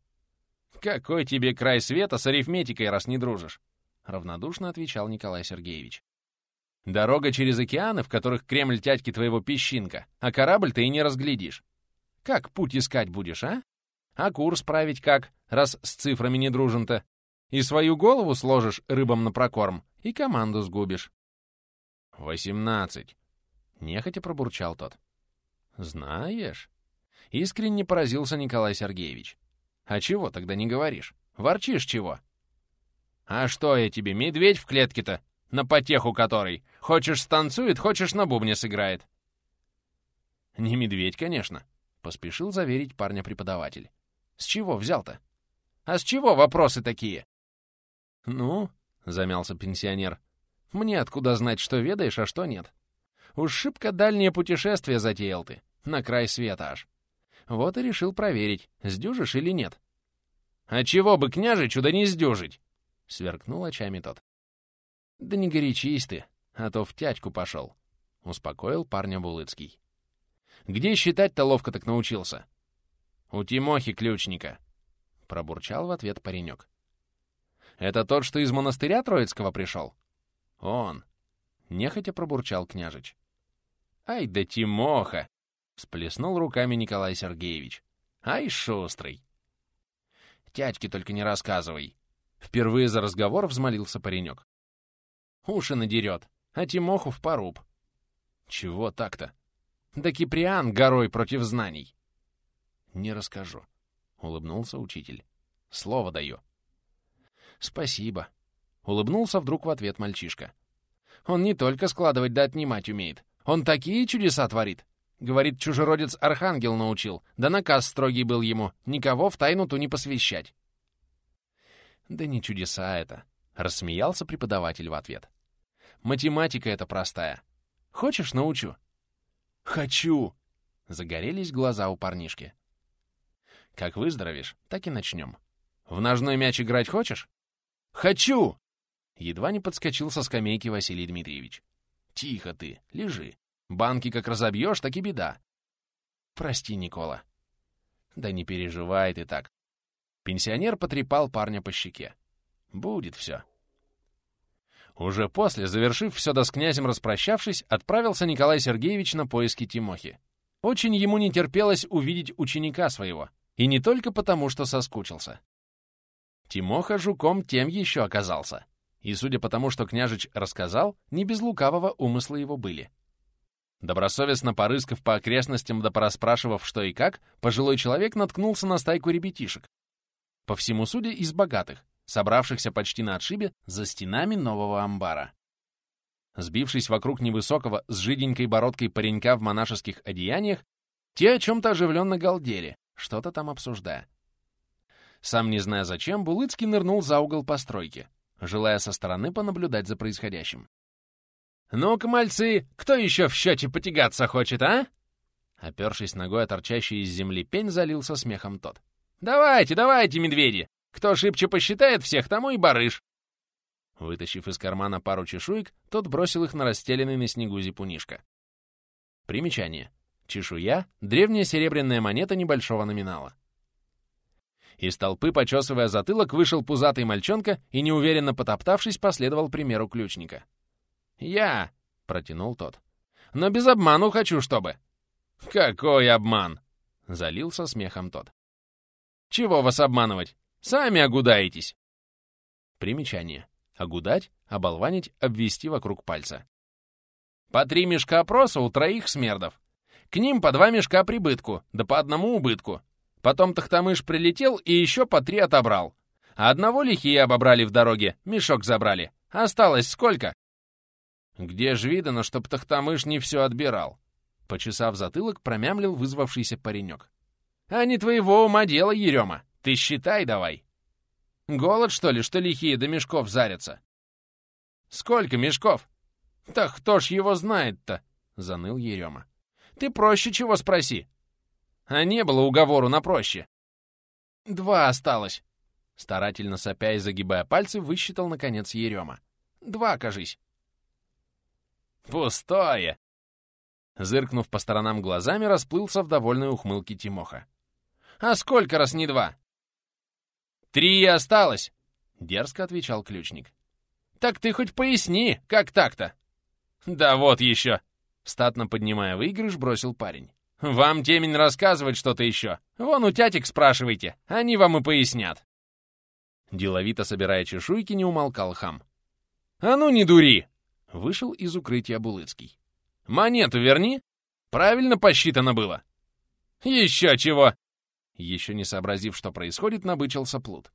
«Какой тебе край света с арифметикой, раз не дружишь?» — равнодушно отвечал Николай Сергеевич. «Дорога через океаны, в которых Кремль тядьки твоего песчинка, а корабль ты и не разглядишь. Как путь искать будешь, а? А курс править как, раз с цифрами не дружен-то? И свою голову сложишь рыбам на прокорм, и команду сгубишь. «Восемнадцать!» — нехотя пробурчал тот. «Знаешь?» — искренне поразился Николай Сергеевич. «А чего тогда не говоришь? Ворчишь чего?» «А что я тебе, медведь в клетке-то? На потеху которой? Хочешь станцует, хочешь на бубне сыграет?» «Не медведь, конечно», — поспешил заверить парня преподаватель. «С чего взял-то?» «А с чего вопросы такие?» «Ну?» — замялся пенсионер. «Мне откуда знать, что ведаешь, а что нет? Уж шибко дальнее путешествие затеял ты, на край света аж. Вот и решил проверить, сдюжишь или нет». «А чего бы княжичу да не сдюжить?» — сверкнул очами тот. «Да не горячись ты, а то в тячку пошел», — успокоил парня Булыцкий. «Где считать-то ловко так научился?» «У Тимохи ключника», — пробурчал в ответ паренек. Это тот, что из монастыря Троицкого пришел? Он. Нехотя пробурчал княжич. Ай да Тимоха! Сплеснул руками Николай Сергеевич. Ай, шустрый! Тятьки только не рассказывай. Впервые за разговор взмолился паренек. Уши надерет, а Тимоху в поруб. Чего так-то? Да Киприан горой против знаний. Не расскажу, — улыбнулся учитель. Слово даю. «Спасибо», — улыбнулся вдруг в ответ мальчишка. «Он не только складывать да отнимать умеет. Он такие чудеса творит. Говорит, чужеродец Архангел научил, да наказ строгий был ему, никого в тайну ту не посвящать». «Да не чудеса это», — рассмеялся преподаватель в ответ. «Математика это простая. Хочешь, научу?» «Хочу!» — загорелись глаза у парнишки. «Как выздоровеешь, так и начнем. В ножной мяч играть хочешь?» «Хочу!» Едва не подскочил со скамейки Василий Дмитриевич. «Тихо ты, лежи. Банки как разобьешь, так и беда». «Прости, Никола». «Да не переживай ты так». Пенсионер потрепал парня по щеке. «Будет все». Уже после, завершив все да с князем распрощавшись, отправился Николай Сергеевич на поиски Тимохи. Очень ему не терпелось увидеть ученика своего, и не только потому, что соскучился. Тимоха жуком тем еще оказался. И, судя по тому, что княжич рассказал, не без лукавого умысла его были. Добросовестно порыскав по окрестностям да порасспрашивав что и как, пожилой человек наткнулся на стайку ребятишек. По всему судя, из богатых, собравшихся почти на отшибе за стенами нового амбара. Сбившись вокруг невысокого с жиденькой бородкой паренька в монашеских одеяниях, те о чем-то оживленно галдели, что-то там обсуждая. Сам не зная зачем, Булыцкий нырнул за угол постройки, желая со стороны понаблюдать за происходящим. «Ну-ка, мальцы, кто еще в счете потягаться хочет, а?» Опершись ногой о торчащий из земли пень, залился смехом тот. «Давайте, давайте, медведи! Кто шибче посчитает всех, тому и барыш!» Вытащив из кармана пару чешуек, тот бросил их на расстеленный на снегу зипунишка. Примечание. Чешуя — древняя серебряная монета небольшого номинала. Из толпы, почесывая затылок, вышел пузатый мальчонка и, неуверенно потоптавшись, последовал примеру ключника. «Я!» — протянул тот. Но без обману хочу, чтобы. Какой обман? Залился смехом тот. Чего вас обманывать? Сами огудаетесь. Примечание. Огудать, оболванить, обвести вокруг пальца. По три мешка опроса у троих смердов. К ним по два мешка прибытку, да по одному убытку. Потом Тахтамыш прилетел и еще по три отобрал. Одного лихие обобрали в дороге, мешок забрали. Осталось сколько? Где ж видано, чтоб Тахтамыш не все отбирал? Почесав затылок, промямлил вызвавшийся паренек. А не твоего ума дело, Ерема. Ты считай давай. Голод, что ли, что лихие до мешков зарятся? Сколько мешков? Так кто ж его знает-то? Заныл Ерема. Ты проще чего спроси. А не было уговору на проще. Два осталось. Старательно сопя и загибая пальцы, высчитал, наконец, Ерема. Два, кажись. Пустое! Зыркнув по сторонам глазами, расплылся в довольной ухмылке Тимоха. «А сколько раз не два?» «Три осталось!» — дерзко отвечал ключник. «Так ты хоть поясни, как так-то?» «Да вот еще!» — статно поднимая выигрыш, бросил парень. «Вам, темень, рассказывать что-то еще. Вон у тятик спрашивайте, они вам и пояснят». Деловито собирая чешуйки, не умолкал хам. «А ну не дури!» — вышел из укрытия Булыцкий. «Монету верни! Правильно посчитано было!» «Еще чего!» Еще не сообразив, что происходит, набычился плут.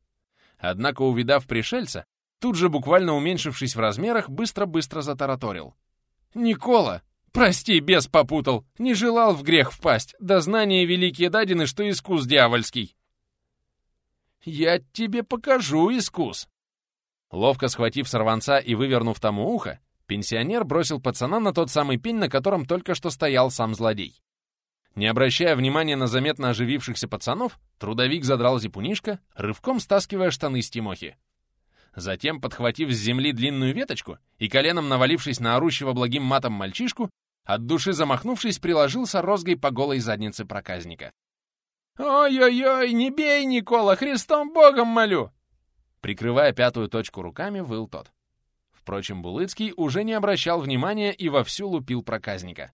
Однако, увидав пришельца, тут же, буквально уменьшившись в размерах, быстро-быстро затараторил. «Никола! Прости, бес попутал! Не желал в грех впасть! Да знания великие дадены, что искус дьявольский!» «Я тебе покажу искус!» Ловко схватив сорванца и вывернув тому ухо, пенсионер бросил пацана на тот самый пень, на котором только что стоял сам злодей. Не обращая внимания на заметно оживившихся пацанов, трудовик задрал зипунишко, рывком стаскивая штаны с Тимохи. Затем, подхватив с земли длинную веточку и коленом навалившись на орущего благим матом мальчишку, от души замахнувшись, приложился розгой по голой заднице проказника. «Ой-ой-ой, не бей, Никола, Христом Богом молю!» Прикрывая пятую точку руками, выл тот. Впрочем, Булыцкий уже не обращал внимания и вовсю лупил проказника.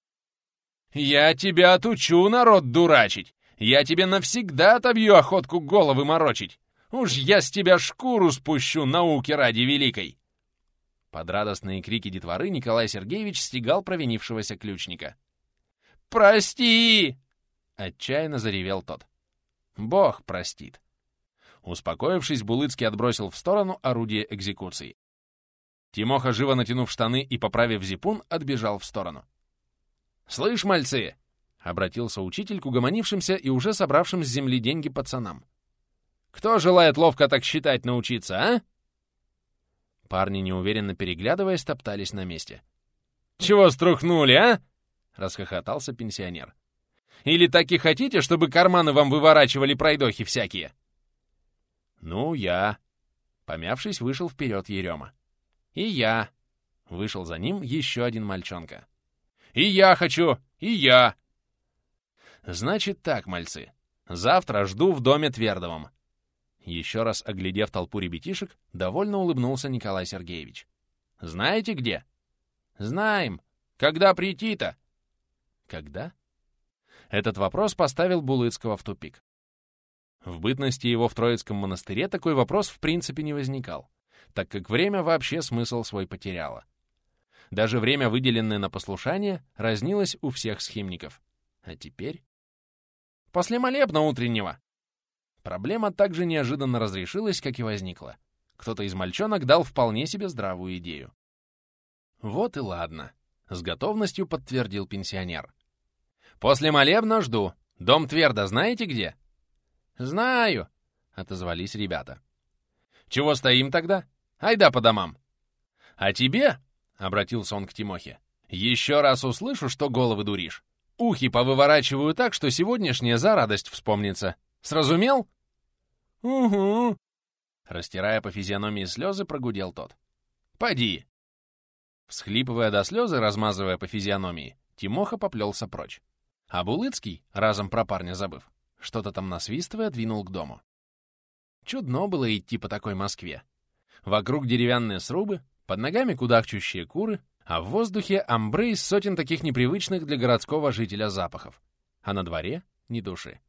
«Я тебя отучу, народ, дурачить! Я тебе навсегда отобью охотку головы морочить! Уж я с тебя шкуру спущу науки ради великой!» Под радостные крики детворы Николай Сергеевич стегал провинившегося ключника. «Прости!» — отчаянно заревел тот. «Бог простит!» Успокоившись, Булыцкий отбросил в сторону орудие экзекуции. Тимоха, живо натянув штаны и поправив зипун, отбежал в сторону. «Слышь, мальцы!» — обратился учитель к угомонившимся и уже собравшим с земли деньги пацанам. «Кто желает ловко так считать научиться, а?» Парни, неуверенно переглядываясь, топтались на месте. «Чего струхнули, а?» — расхохотался пенсионер. «Или так и хотите, чтобы карманы вам выворачивали пройдохи всякие?» «Ну, я...» Помявшись, вышел вперед Ерема. «И я...» Вышел за ним еще один мальчонка. «И я хочу! И я!» «Значит так, мальцы. Завтра жду в доме Твердовом». Еще раз оглядев толпу ребятишек, довольно улыбнулся Николай Сергеевич. «Знаете где?» «Знаем. Когда прийти-то?» «Когда?» Этот вопрос поставил Булыцкого в тупик. В бытности его в Троицком монастыре такой вопрос в принципе не возникал, так как время вообще смысл свой потеряло. Даже время, выделенное на послушание, разнилось у всех схимников. А теперь... После молебна утреннего! Проблема также неожиданно разрешилась, как и возникла. Кто-то из мальчонок дал вполне себе здравую идею. Вот и ладно. С готовностью подтвердил пенсионер. После молебна жду. Дом Твердо знаете где? Знаю, отозвались ребята. Чего стоим тогда? Айда по домам. А тебе, — обратился он к Тимохе. «Еще раз услышу, что головы дуришь. Ухи повыворачиваю так, что сегодняшняя за радость вспомнится. Сразумел?» «Угу», — растирая по физиономии слезы, прогудел тот. «Поди!» Всхлипывая до слезы, размазывая по физиономии, Тимоха поплелся прочь. А Булыцкий, разом про парня забыв, что-то там насвистывая, двинул к дому. Чудно было идти по такой Москве. Вокруг деревянные срубы, под ногами кудахчущие куры, А в воздухе амбре из сотен таких непривычных для городского жителя запахов. А на дворе — ни души.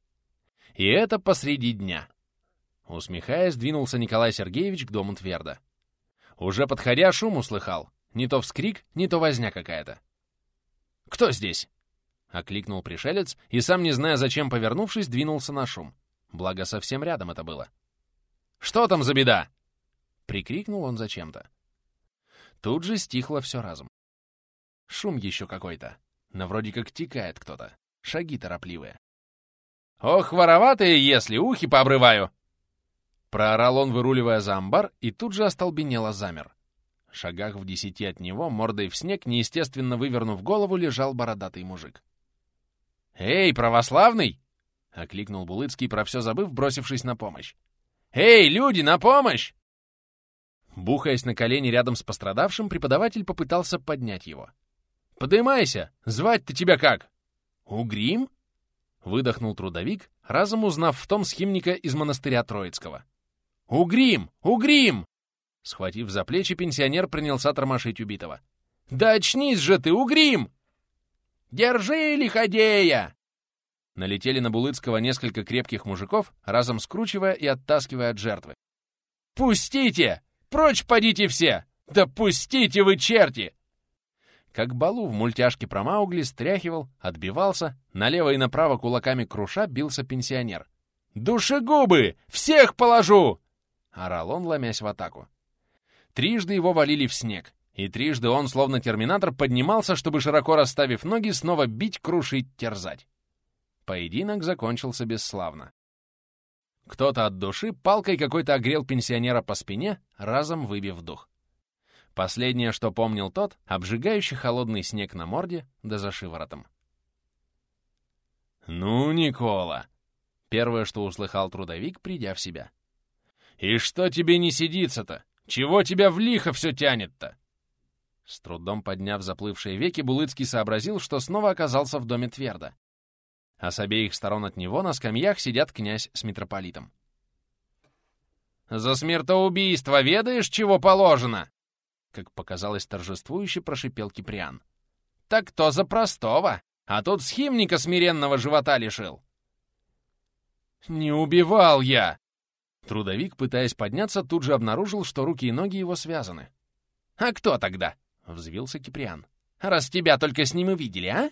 И это посреди дня. Усмехаясь, двинулся Николай Сергеевич к дому Тверда. Уже подходя, шум услыхал. Не то вскрик, не то возня какая-то. «Кто здесь?» — окликнул пришелец, и сам, не зная зачем повернувшись, двинулся на шум. Благо, совсем рядом это было. «Что там за беда?» — прикрикнул он зачем-то. Тут же стихло все разом. Шум еще какой-то, но вроде как тикает кто-то. Шаги торопливые. «Ох, вороватые, если ухи пообрываю!» Проорал он, выруливая за амбар, и тут же остолбенело замер. В шагах в десяти от него, мордой в снег, неестественно вывернув голову, лежал бородатый мужик. «Эй, православный!» — окликнул Булыцкий, про все забыв, бросившись на помощь. «Эй, люди, на помощь!» Бухаясь на колени рядом с пострадавшим, преподаватель попытался поднять его. «Подымайся! Звать-то тебя как?» «Угрим?» — выдохнул трудовик, разом узнав в том схимника из монастыря Троицкого. «Угрим! Угрим!» Схватив за плечи, пенсионер принялся тормошить убитого. «Да очнись же ты, Угрим!» «Держи, лиходея!» Налетели на Булыцкого несколько крепких мужиков, разом скручивая и оттаскивая от жертвы. «Пустите! Прочь подите все! Да пустите вы, черти!» Как Балу в мультяшке про Маугли стряхивал, отбивался, налево и направо кулаками круша бился пенсионер. «Душегубы! Всех положу!» Орал он, ломясь в атаку. Трижды его валили в снег, и трижды он, словно терминатор, поднимался, чтобы, широко расставив ноги, снова бить, крушить, терзать. Поединок закончился бесславно. Кто-то от души палкой какой-то огрел пенсионера по спине, разом выбив дух. Последнее, что помнил тот, обжигающий холодный снег на морде да за шиворотом. «Ну, Никола!» — первое, что услыхал трудовик, придя в себя. «И что тебе не сидится-то? Чего тебя в лихо все тянет-то?» С трудом подняв заплывшие веки, Булыцкий сообразил, что снова оказался в доме Тверда. А с обеих сторон от него на скамьях сидят князь с митрополитом. «За смертоубийство ведаешь, чего положено?» Как показалось торжествующе, прошипел Киприан. «Так кто за простого? А тут схимника смиренного живота лишил!» «Не убивал я!» Трудовик, пытаясь подняться, тут же обнаружил, что руки и ноги его связаны. «А кто тогда?» — взвился Киприан. «Раз тебя только с ним и видели, а?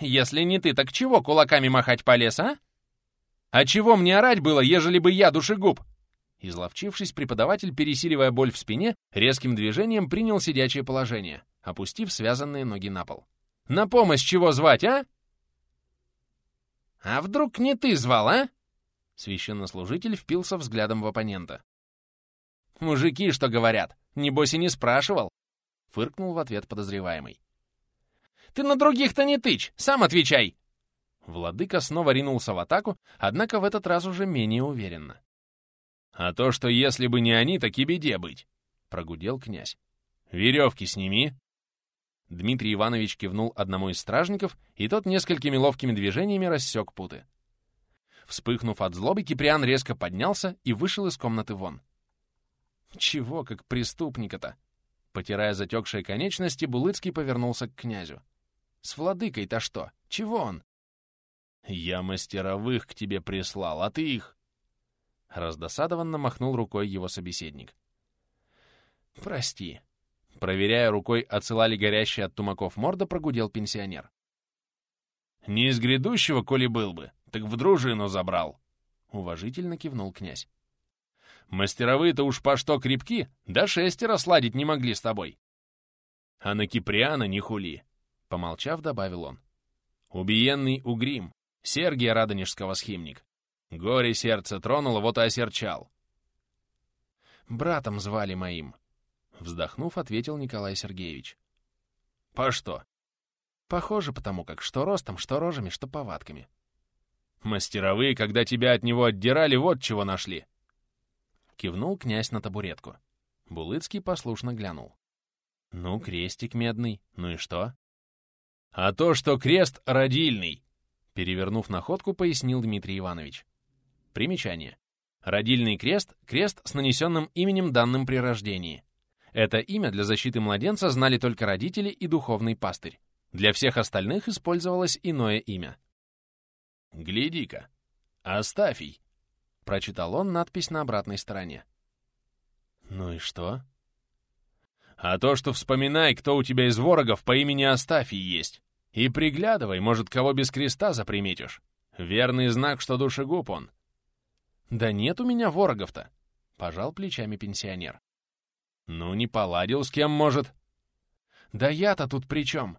Если не ты, так чего кулаками махать полез, а? А чего мне орать было, ежели бы я душегуб?» Изловчившись, преподаватель, пересиливая боль в спине, резким движением принял сидячее положение, опустив связанные ноги на пол. «На помощь чего звать, а?» «А вдруг не ты звал, а?» Священнослужитель впился взглядом в оппонента. «Мужики, что говорят? Небось и не спрашивал?» Фыркнул в ответ подозреваемый. «Ты на других-то не тычь! Сам отвечай!» Владыка снова ринулся в атаку, однако в этот раз уже менее уверенно. «А то, что если бы не они, так и беде быть!» — прогудел князь. «Веревки сними!» Дмитрий Иванович кивнул одному из стражников, и тот несколькими ловкими движениями рассек путы. Вспыхнув от злобы, Киприан резко поднялся и вышел из комнаты вон. Чего как преступника-то? Потирая затекшие конечности, Булыцкий повернулся к князю. «С владыкой-то что? Чего он?» «Я мастеровых к тебе прислал, а ты их...» Раздосадованно махнул рукой его собеседник. «Прости». Проверяя рукой, отсылали горящие от тумаков морда, прогудел пенсионер. «Не из грядущего, коли был бы, так в дружину забрал!» Уважительно кивнул князь. «Мастеровые-то уж по что крепки, да шестеро сладить не могли с тобой!» «А на Киприана не хули!» Помолчав, добавил он. «Убиенный Угрим, Сергия Радонежского схимник. Горе сердце тронуло, вот и осерчал». «Братом звали моим», — вздохнув, ответил Николай Сергеевич. «По что?» «Похоже потому как что ростом, что рожами, что повадками. Мастеровые, когда тебя от него отдирали, вот чего нашли!» Кивнул князь на табуретку. Булыцкий послушно глянул. «Ну, крестик медный, ну и что?» «А то, что крест родильный!» Перевернув находку, пояснил Дмитрий Иванович. Примечание. Родильный крест — крест с нанесенным именем данным при рождении. Это имя для защиты младенца знали только родители и духовный пастырь. Для всех остальных использовалось иное имя. «Гляди-ка! Астафий!» — прочитал он надпись на обратной стороне. «Ну и что?» «А то, что вспоминай, кто у тебя из ворогов по имени Астафий есть. И приглядывай, может, кого без креста заприметишь. Верный знак, что душегуб он». «Да нет у меня ворогов-то!» — пожал плечами пенсионер. «Ну, не поладил с кем, может?» «Да я-то тут при чем?»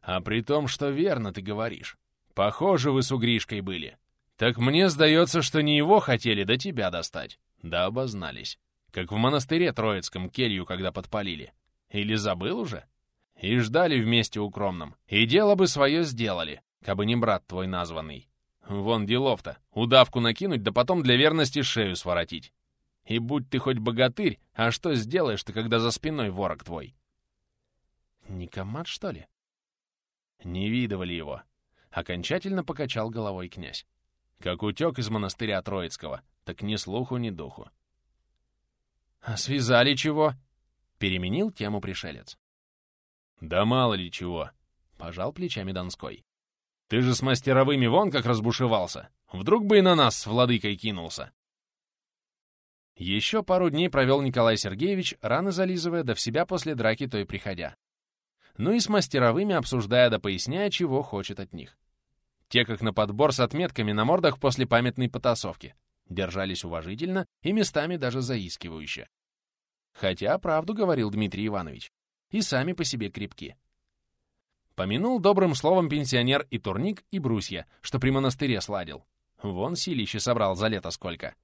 «А при том, что верно ты говоришь. Похоже, вы с Угришкой были. Так мне сдается, что не его хотели до тебя достать. Да обознались. Как в монастыре Троицком келью, когда подпалили. Или забыл уже? И ждали вместе укромном. И дело бы свое сделали, кабы не брат твой названный. Вон делов-то. Удавку накинуть, да потом для верности шею своротить. И будь ты хоть богатырь, а что сделаешь ты, когда за спиной ворог твой? Никомат, что ли? Не видывали его. Окончательно покачал головой князь. Как утек из монастыря Троицкого, так ни слуху, ни духу. «А связали чего?» — переменил тему пришелец. «Да мало ли чего», — пожал плечами Донской. «Ты же с мастеровыми вон как разбушевался. Вдруг бы и на нас с владыкой кинулся». Еще пару дней провел Николай Сергеевич, рано зализывая, да в себя после драки той приходя. Ну и с мастеровыми обсуждая да поясняя, чего хочет от них. Те, как на подбор с отметками на мордах после памятной потасовки, держались уважительно и местами даже заискивающе. Хотя правду говорил Дмитрий Иванович, и сами по себе крепки. Помянул добрым словом пенсионер и турник, и брусья, что при монастыре сладил. Вон силище собрал за лето сколько.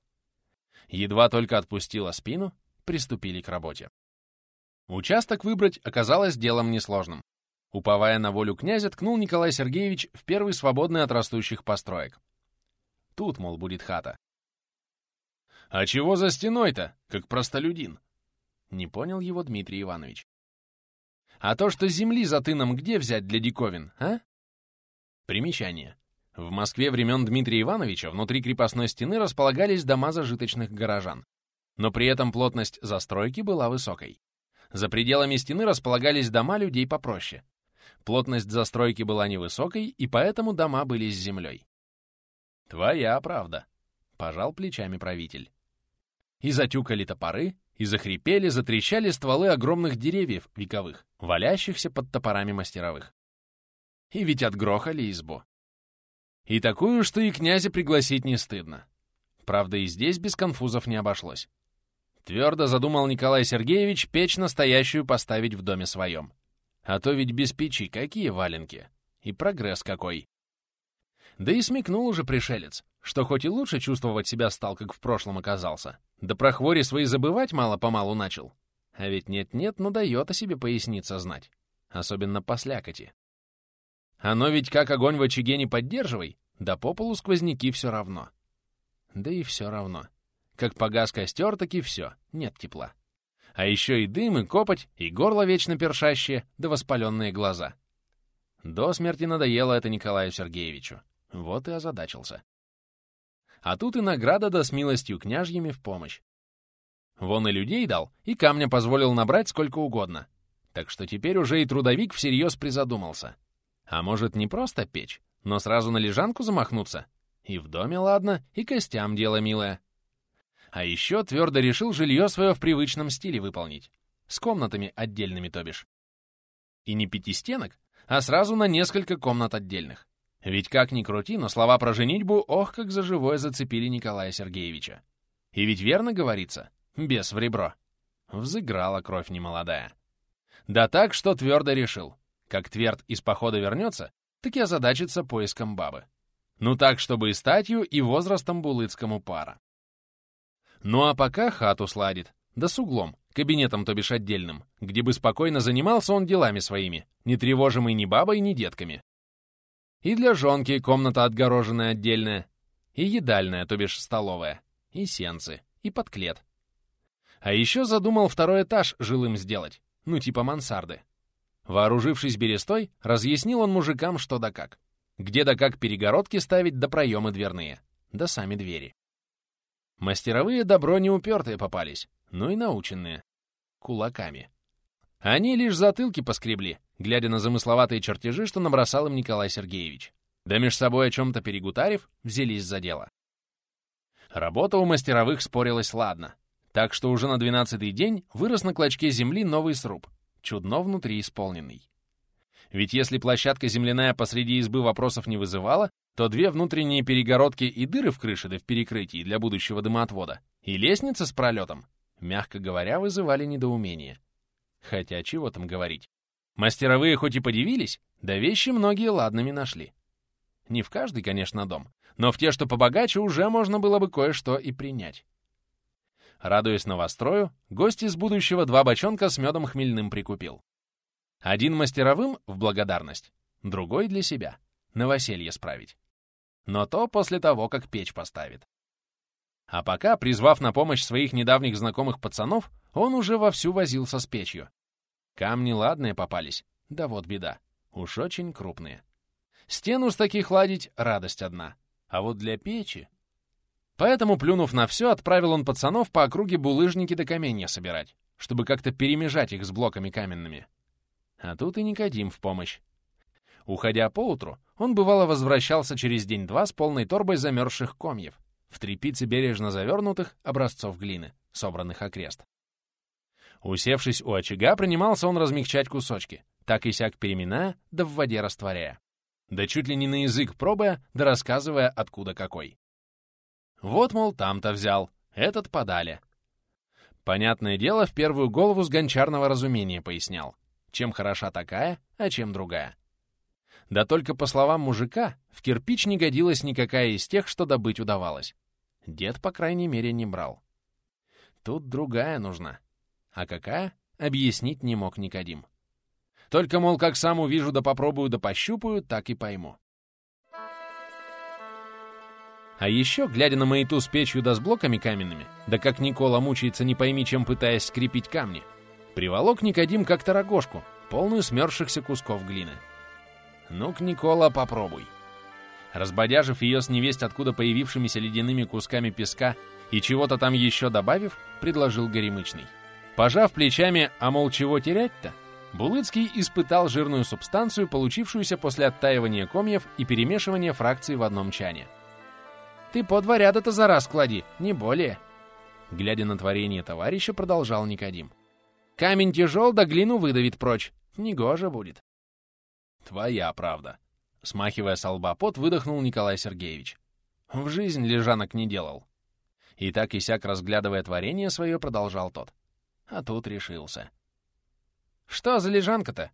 Едва только отпустила спину, приступили к работе. Участок выбрать оказалось делом несложным. Уповая на волю князя, ткнул Николай Сергеевич в первый свободный от растущих построек. Тут, мол, будет хата. «А чего за стеной-то, как простолюдин?» Не понял его Дмитрий Иванович. «А то, что земли за тыном где взять для диковин, а?» Примечание. В Москве времен Дмитрия Ивановича внутри крепостной стены располагались дома зажиточных горожан. Но при этом плотность застройки была высокой. За пределами стены располагались дома людей попроще. Плотность застройки была невысокой, и поэтому дома были с землей. «Твоя правда», — пожал плечами правитель. И затюкали топоры, и захрипели, затрещали стволы огромных деревьев вековых, валящихся под топорами мастеровых. И ведь отгрохали избу. И такую, что и князя пригласить не стыдно. Правда, и здесь без конфузов не обошлось. Твердо задумал Николай Сергеевич печь настоящую поставить в доме своем. А то ведь без печи какие валенки. И прогресс какой. Да и смекнул уже пришелец, что хоть и лучше чувствовать себя стал, как в прошлом оказался, да про хвори свои забывать мало-помалу начал. А ведь нет-нет, но дает о себе поясниться знать. Особенно по слякоти. Оно ведь как огонь в очаге не поддерживай, да по полу сквозняки все равно. Да и все равно. Как погас костер, так и все, нет тепла. А еще и дым, и копоть, и горло вечно першащее, да воспаленные глаза. До смерти надоело это Николаю Сергеевичу. Вот и озадачился. А тут и награда да с милостью княжьями в помощь. Вон и людей дал, и камня позволил набрать сколько угодно. Так что теперь уже и трудовик всерьез призадумался. А может, не просто печь, но сразу на лежанку замахнуться? И в доме ладно, и костям дело милое. А еще твердо решил жилье свое в привычном стиле выполнить. С комнатами отдельными, то бишь. И не пятистенок, а сразу на несколько комнат отдельных. Ведь как ни крути, но слова про женитьбу, ох, как за живое зацепили Николая Сергеевича. И ведь верно говорится, без в ребро. Взыграла кровь немолодая. Да так, что твердо решил. Как Тверд из похода вернется, так и озадачится поиском бабы. Ну так, чтобы и статью, и возрастом булыцкому пара. Ну а пока хату сладит, да с углом, кабинетом, то бишь отдельным, где бы спокойно занимался он делами своими, не тревожимый ни бабой, ни детками. И для жонки комната отгороженная отдельная, и едальная, то бишь столовая, и сенцы, и подклет. А еще задумал второй этаж жилым сделать, ну типа мансарды. Вооружившись берестой, разъяснил он мужикам что да как. Где да как перегородки ставить да проемы дверные, да сами двери. Мастеровые добро не упертые попались, но и наученные. кулаками. Они лишь затылки поскребли, глядя на замысловатые чертежи, что набросал им Николай Сергеевич. Да меж собой о чем-то перегутарив, взялись за дело. Работа у мастеровых спорилась ладно, так что уже на двенадцатый день вырос на клочке земли новый сруб, чудно внутри исполненный. Ведь если площадка земляная посреди избы вопросов не вызывала, то две внутренние перегородки и дыры в крыше да в перекрытии для будущего дымоотвода и лестница с пролетом, мягко говоря, вызывали недоумение. Хотя чего там говорить. Мастеровые хоть и подивились, да вещи многие ладными нашли. Не в каждый, конечно, дом, но в те, что побогаче, уже можно было бы кое-что и принять. Радуясь новострою, гость из будущего два бочонка с медом хмельным прикупил. Один мастеровым в благодарность, другой для себя, новоселье справить. Но то после того, как печь поставит. А пока, призвав на помощь своих недавних знакомых пацанов, он уже вовсю возился с печью. Камни ладные попались, да вот беда, уж очень крупные. Стену с таких ладить — радость одна. А вот для печи... Поэтому, плюнув на все, отправил он пацанов по округе булыжники до каменья собирать, чтобы как-то перемежать их с блоками каменными. А тут и Никодим в помощь. Уходя поутру, он бывало возвращался через день-два с полной торбой замерзших комьев, в трепице бережно завернутых образцов глины, собранных окрест. Усевшись у очага, принимался он размягчать кусочки, так и сяк переминая, да в воде растворяя. Да чуть ли не на язык пробуя, да рассказывая, откуда какой. Вот, мол, там-то взял, этот подали. Понятное дело, в первую голову с гончарного разумения пояснял, чем хороша такая, а чем другая. Да только, по словам мужика, в кирпич не годилась никакая из тех, что добыть удавалось. Дед, по крайней мере, не брал. Тут другая нужна. А какая, объяснить не мог Никодим. Только, мол, как сам увижу да попробую да пощупаю, так и пойму. А еще, глядя на маяту с печью да с блоками каменными, да как Никола мучается, не пойми чем пытаясь скрепить камни, приволок Никодим как-то рогожку, полную смерзшихся кусков глины. Ну-ка, Никола, попробуй. Разбодяжив ее с невесть откуда появившимися ледяными кусками песка и чего-то там еще добавив, предложил Горемычный. Пожав плечами, а мол, чего терять-то, Булыцкий испытал жирную субстанцию, получившуюся после оттаивания комьев и перемешивания фракций в одном чане. «Ты по два ряда-то за раз клади, не более!» Глядя на творение товарища, продолжал Никодим. «Камень тяжел, да глину выдавит прочь. Негоже будет». «Твоя правда», — смахивая с лба пот, выдохнул Николай Сергеевич. В жизнь лежанок не делал. И так и сяк, разглядывая творение свое, продолжал тот. А тут решился. «Что за лежанка-то?»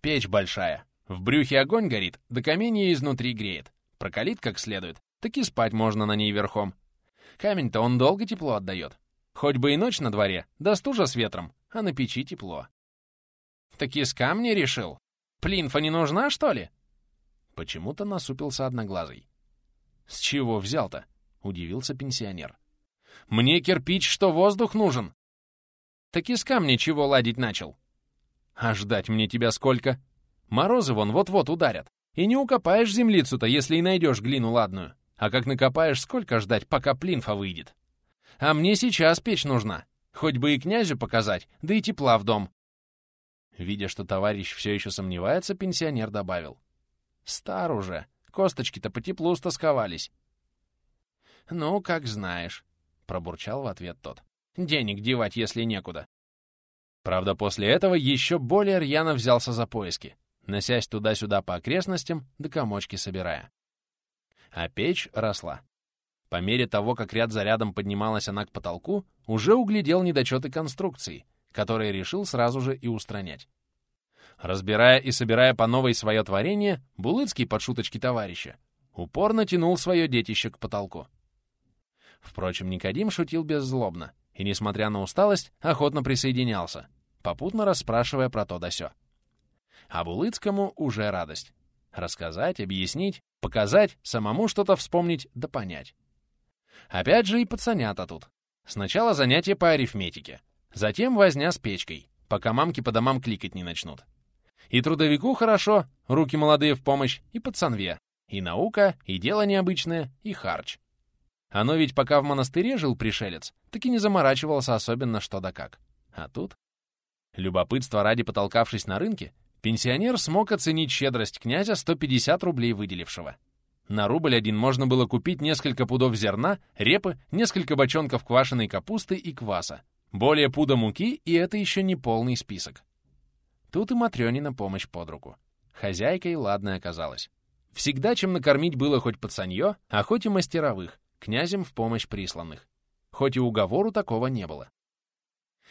«Печь большая. В брюхе огонь горит, да камень изнутри греет. Прокалит как следует, так и спать можно на ней верхом. Камень-то он долго тепло отдает. Хоть бы и ночь на дворе, да стужа с ветром, а на печи тепло». «Так из камня решил? Плинфа не нужна, что ли?» Почему-то насупился одноглазый. «С чего взял-то?» — удивился пенсионер. «Мне кирпич, что воздух нужен!» Так из камня чего ладить начал? А ждать мне тебя сколько? Морозы вон вот-вот ударят. И не укопаешь землицу-то, если и найдешь глину ладную. А как накопаешь, сколько ждать, пока плинфа выйдет? А мне сейчас печь нужна. Хоть бы и князю показать, да и тепла в дом. Видя, что товарищ все еще сомневается, пенсионер добавил. Стар уже. Косточки-то по теплу стосковались. «Ну, как знаешь», — пробурчал в ответ тот. Денег девать, если некуда. Правда, после этого еще более рьяно взялся за поиски, носясь туда-сюда по окрестностям, да комочки собирая. А печь росла. По мере того, как ряд за рядом поднималась она к потолку, уже углядел недочеты конструкции, которые решил сразу же и устранять. Разбирая и собирая по новой свое творение, Булыцкий под шуточки товарища упорно тянул свое детище к потолку. Впрочем, Никодим шутил беззлобно — и, несмотря на усталость, охотно присоединялся, попутно расспрашивая про то да сё. А Булыцкому уже радость. Рассказать, объяснить, показать, самому что-то вспомнить да понять. Опять же и пацанята тут. Сначала занятия по арифметике, затем возня с печкой, пока мамки по домам кликать не начнут. И трудовику хорошо, руки молодые в помощь, и пацанве, и наука, и дело необычное, и харч. Оно ведь пока в монастыре жил пришелец, так и не заморачивался особенно что да как. А тут... Любопытство ради потолкавшись на рынке, пенсионер смог оценить щедрость князя 150 рублей выделившего. На рубль один можно было купить несколько пудов зерна, репы, несколько бочонков квашеной капусты и кваса, более пуда муки, и это еще не полный список. Тут и Матрёнина помощь под руку. Хозяйкой ладная оказалась. Всегда чем накормить было хоть пацанье, а хоть и мастеровых, князем в помощь присланных. Хоть и уговору такого не было.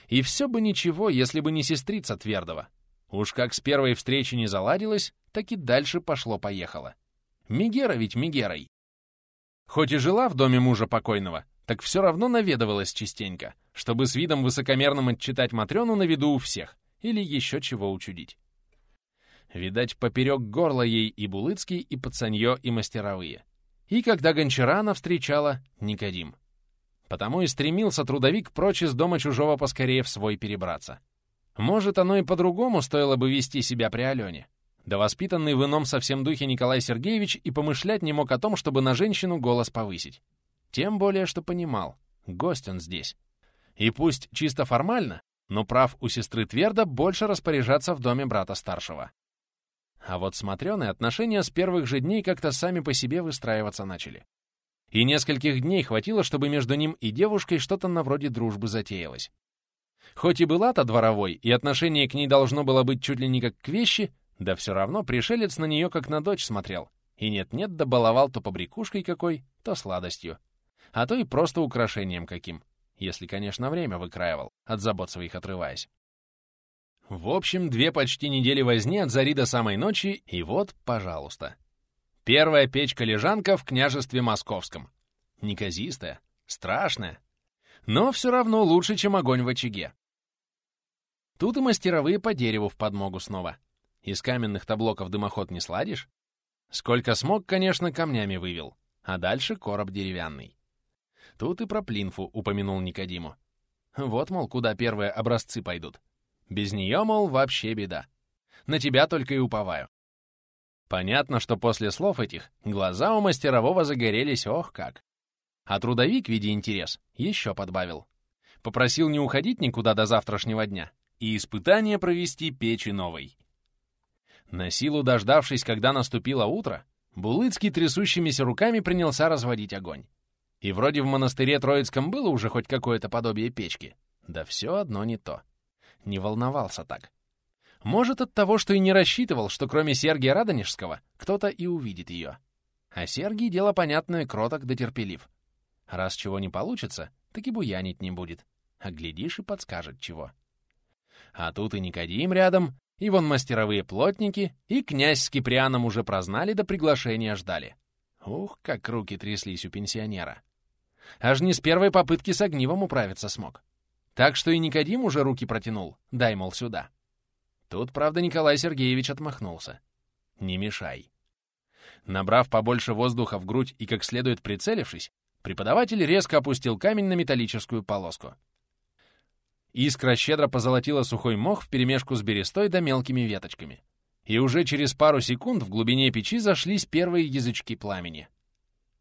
И все бы ничего, если бы не сестрица Твердова. Уж как с первой встречи не заладилось, так и дальше пошло-поехало. Мигера ведь Мигерой. Хоть и жила в доме мужа покойного, так все равно наведывалась частенько, чтобы с видом высокомерным отчитать Матрёну на виду у всех или еще чего учудить. Видать, поперек горла ей и Булыцкий, и пацанье, и мастеровые. И когда гончара она встречала, Никодим. Потому и стремился трудовик прочь из дома чужого поскорее в свой перебраться. Может, оно и по-другому стоило бы вести себя при Алене. Да воспитанный в ином совсем духе Николай Сергеевич и помышлять не мог о том, чтобы на женщину голос повысить. Тем более, что понимал, гость он здесь. И пусть чисто формально, но прав у сестры Тверда больше распоряжаться в доме брата старшего. А вот с Матрёной отношения с первых же дней как-то сами по себе выстраиваться начали. И нескольких дней хватило, чтобы между ним и девушкой что-то на вроде дружбы затеялось. Хоть и была-то дворовой, и отношение к ней должно было быть чуть ли не как к вещи, да все равно пришелец на нее как на дочь смотрел. И нет-нет, да баловал то побрякушкой какой, то сладостью. А то и просто украшением каким. Если, конечно, время выкраивал, от забот своих отрываясь. В общем, две почти недели возни от зари до самой ночи, и вот, пожалуйста. Первая печка-лежанка в княжестве московском. Неказистая, страшная, но все равно лучше, чем огонь в очаге. Тут и мастеровые по дереву в подмогу снова. Из каменных таблоков дымоход не сладишь? Сколько смог, конечно, камнями вывел, а дальше короб деревянный. Тут и про плинфу упомянул Никодиму. Вот, мол, куда первые образцы пойдут. Без нее, мол, вообще беда. На тебя только и уповаю. Понятно, что после слов этих глаза у мастерового загорелись ох как. А трудовик, видя интерес, еще подбавил. Попросил не уходить никуда до завтрашнего дня и испытание провести печи новой. На силу дождавшись, когда наступило утро, Булыцкий трясущимися руками принялся разводить огонь. И вроде в монастыре Троицком было уже хоть какое-то подобие печки. Да все одно не то не волновался так. Может, от того, что и не рассчитывал, что кроме Сергия Радонежского кто-то и увидит ее. А Сергий — дело понятное, кроток да терпелив. Раз чего не получится, так и буянить не будет. А глядишь и подскажет чего. А тут и Никодим рядом, и вон мастеровые плотники, и князь с Киприаном уже прознали да приглашения ждали. Ух, как руки тряслись у пенсионера. Аж не с первой попытки с огнивом управиться смог. Так что и Никодим уже руки протянул, дай, мол, сюда. Тут, правда, Николай Сергеевич отмахнулся. Не мешай. Набрав побольше воздуха в грудь и как следует прицелившись, преподаватель резко опустил камень на металлическую полоску. Искра щедро позолотила сухой мох вперемешку с берестой да мелкими веточками. И уже через пару секунд в глубине печи зашлись первые язычки пламени.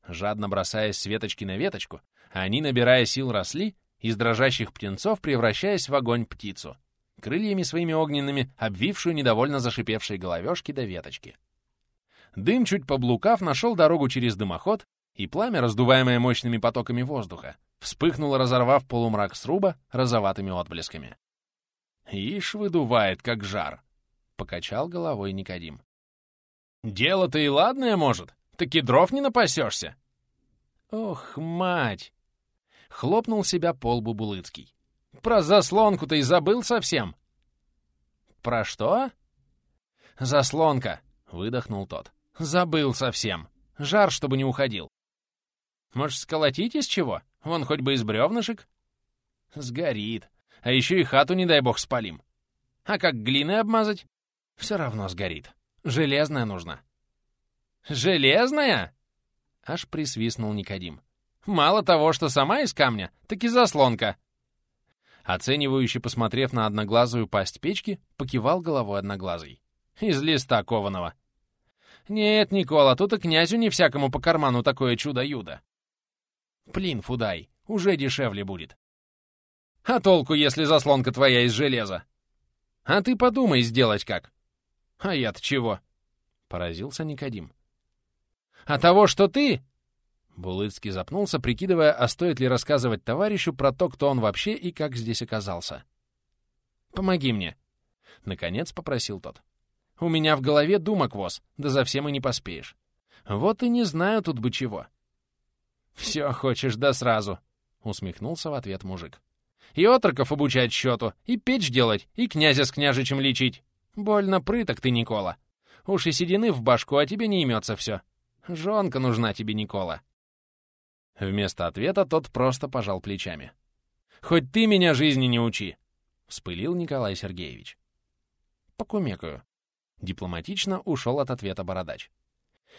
Жадно бросаясь с веточки на веточку, они, набирая сил, росли из дрожащих птенцов превращаясь в огонь птицу, крыльями своими огненными, обвившую недовольно зашипевшие головешки до веточки. Дым, чуть поблукав, нашел дорогу через дымоход, и пламя, раздуваемое мощными потоками воздуха, вспыхнуло, разорвав полумрак сруба розоватыми отблесками. «Ишь, выдувает, как жар!» — покачал головой Никодим. «Дело-то и ладное, может, таки дров не напасешься!» «Ох, мать!» Хлопнул себя по лбу Булыцкий. «Про заслонку-то и забыл совсем!» «Про что?» «Заслонка!» — выдохнул тот. «Забыл совсем. Жар, чтобы не уходил. Может, сколотить из чего? Вон хоть бы из бревнышек?» «Сгорит. А еще и хату, не дай бог, спалим. А как глиной обмазать?» «Все равно сгорит. Железная нужна». «Железная?» Аж присвистнул Никодим. Мало того, что сама из камня, так и заслонка. Оценивающе посмотрев на одноглазую пасть печки, покивал головой одноглазый. Из листа кованого. Нет, Никола, тут и князю не всякому по карману такое чудо-юдо. Плин, Фудай, уже дешевле будет. А толку, если заслонка твоя из железа? А ты подумай, сделать как. А я-то чего? Поразился Никодим. А того, что ты... Булыцкий запнулся, прикидывая, а стоит ли рассказывать товарищу про то, кто он вообще и как здесь оказался. «Помоги мне», — наконец попросил тот. «У меня в голове думок воз, да за всем и не поспеешь. Вот и не знаю тут бы чего». «Все хочешь, да сразу», — усмехнулся в ответ мужик. «И отроков обучать счету, и печь делать, и князя с княжичем лечить. Больно прыток ты, Никола. Уж и седины в башку, а тебе не имется все. Жонка нужна тебе, Никола». Вместо ответа тот просто пожал плечами. «Хоть ты меня жизни не учи!» — вспылил Николай Сергеевич. «Покумекаю». Дипломатично ушел от ответа бородач.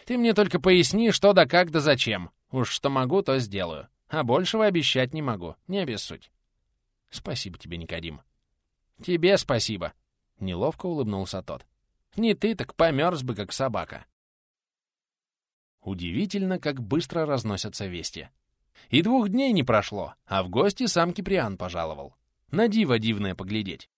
«Ты мне только поясни, что да как да зачем. Уж что могу, то сделаю. А большего обещать не могу, не обессудь». «Спасибо тебе, Никодим». «Тебе спасибо», — неловко улыбнулся тот. «Не ты, так померз бы, как собака». Удивительно, как быстро разносятся вести. И двух дней не прошло, а в гости сам Киприан пожаловал. На диво дивное поглядеть.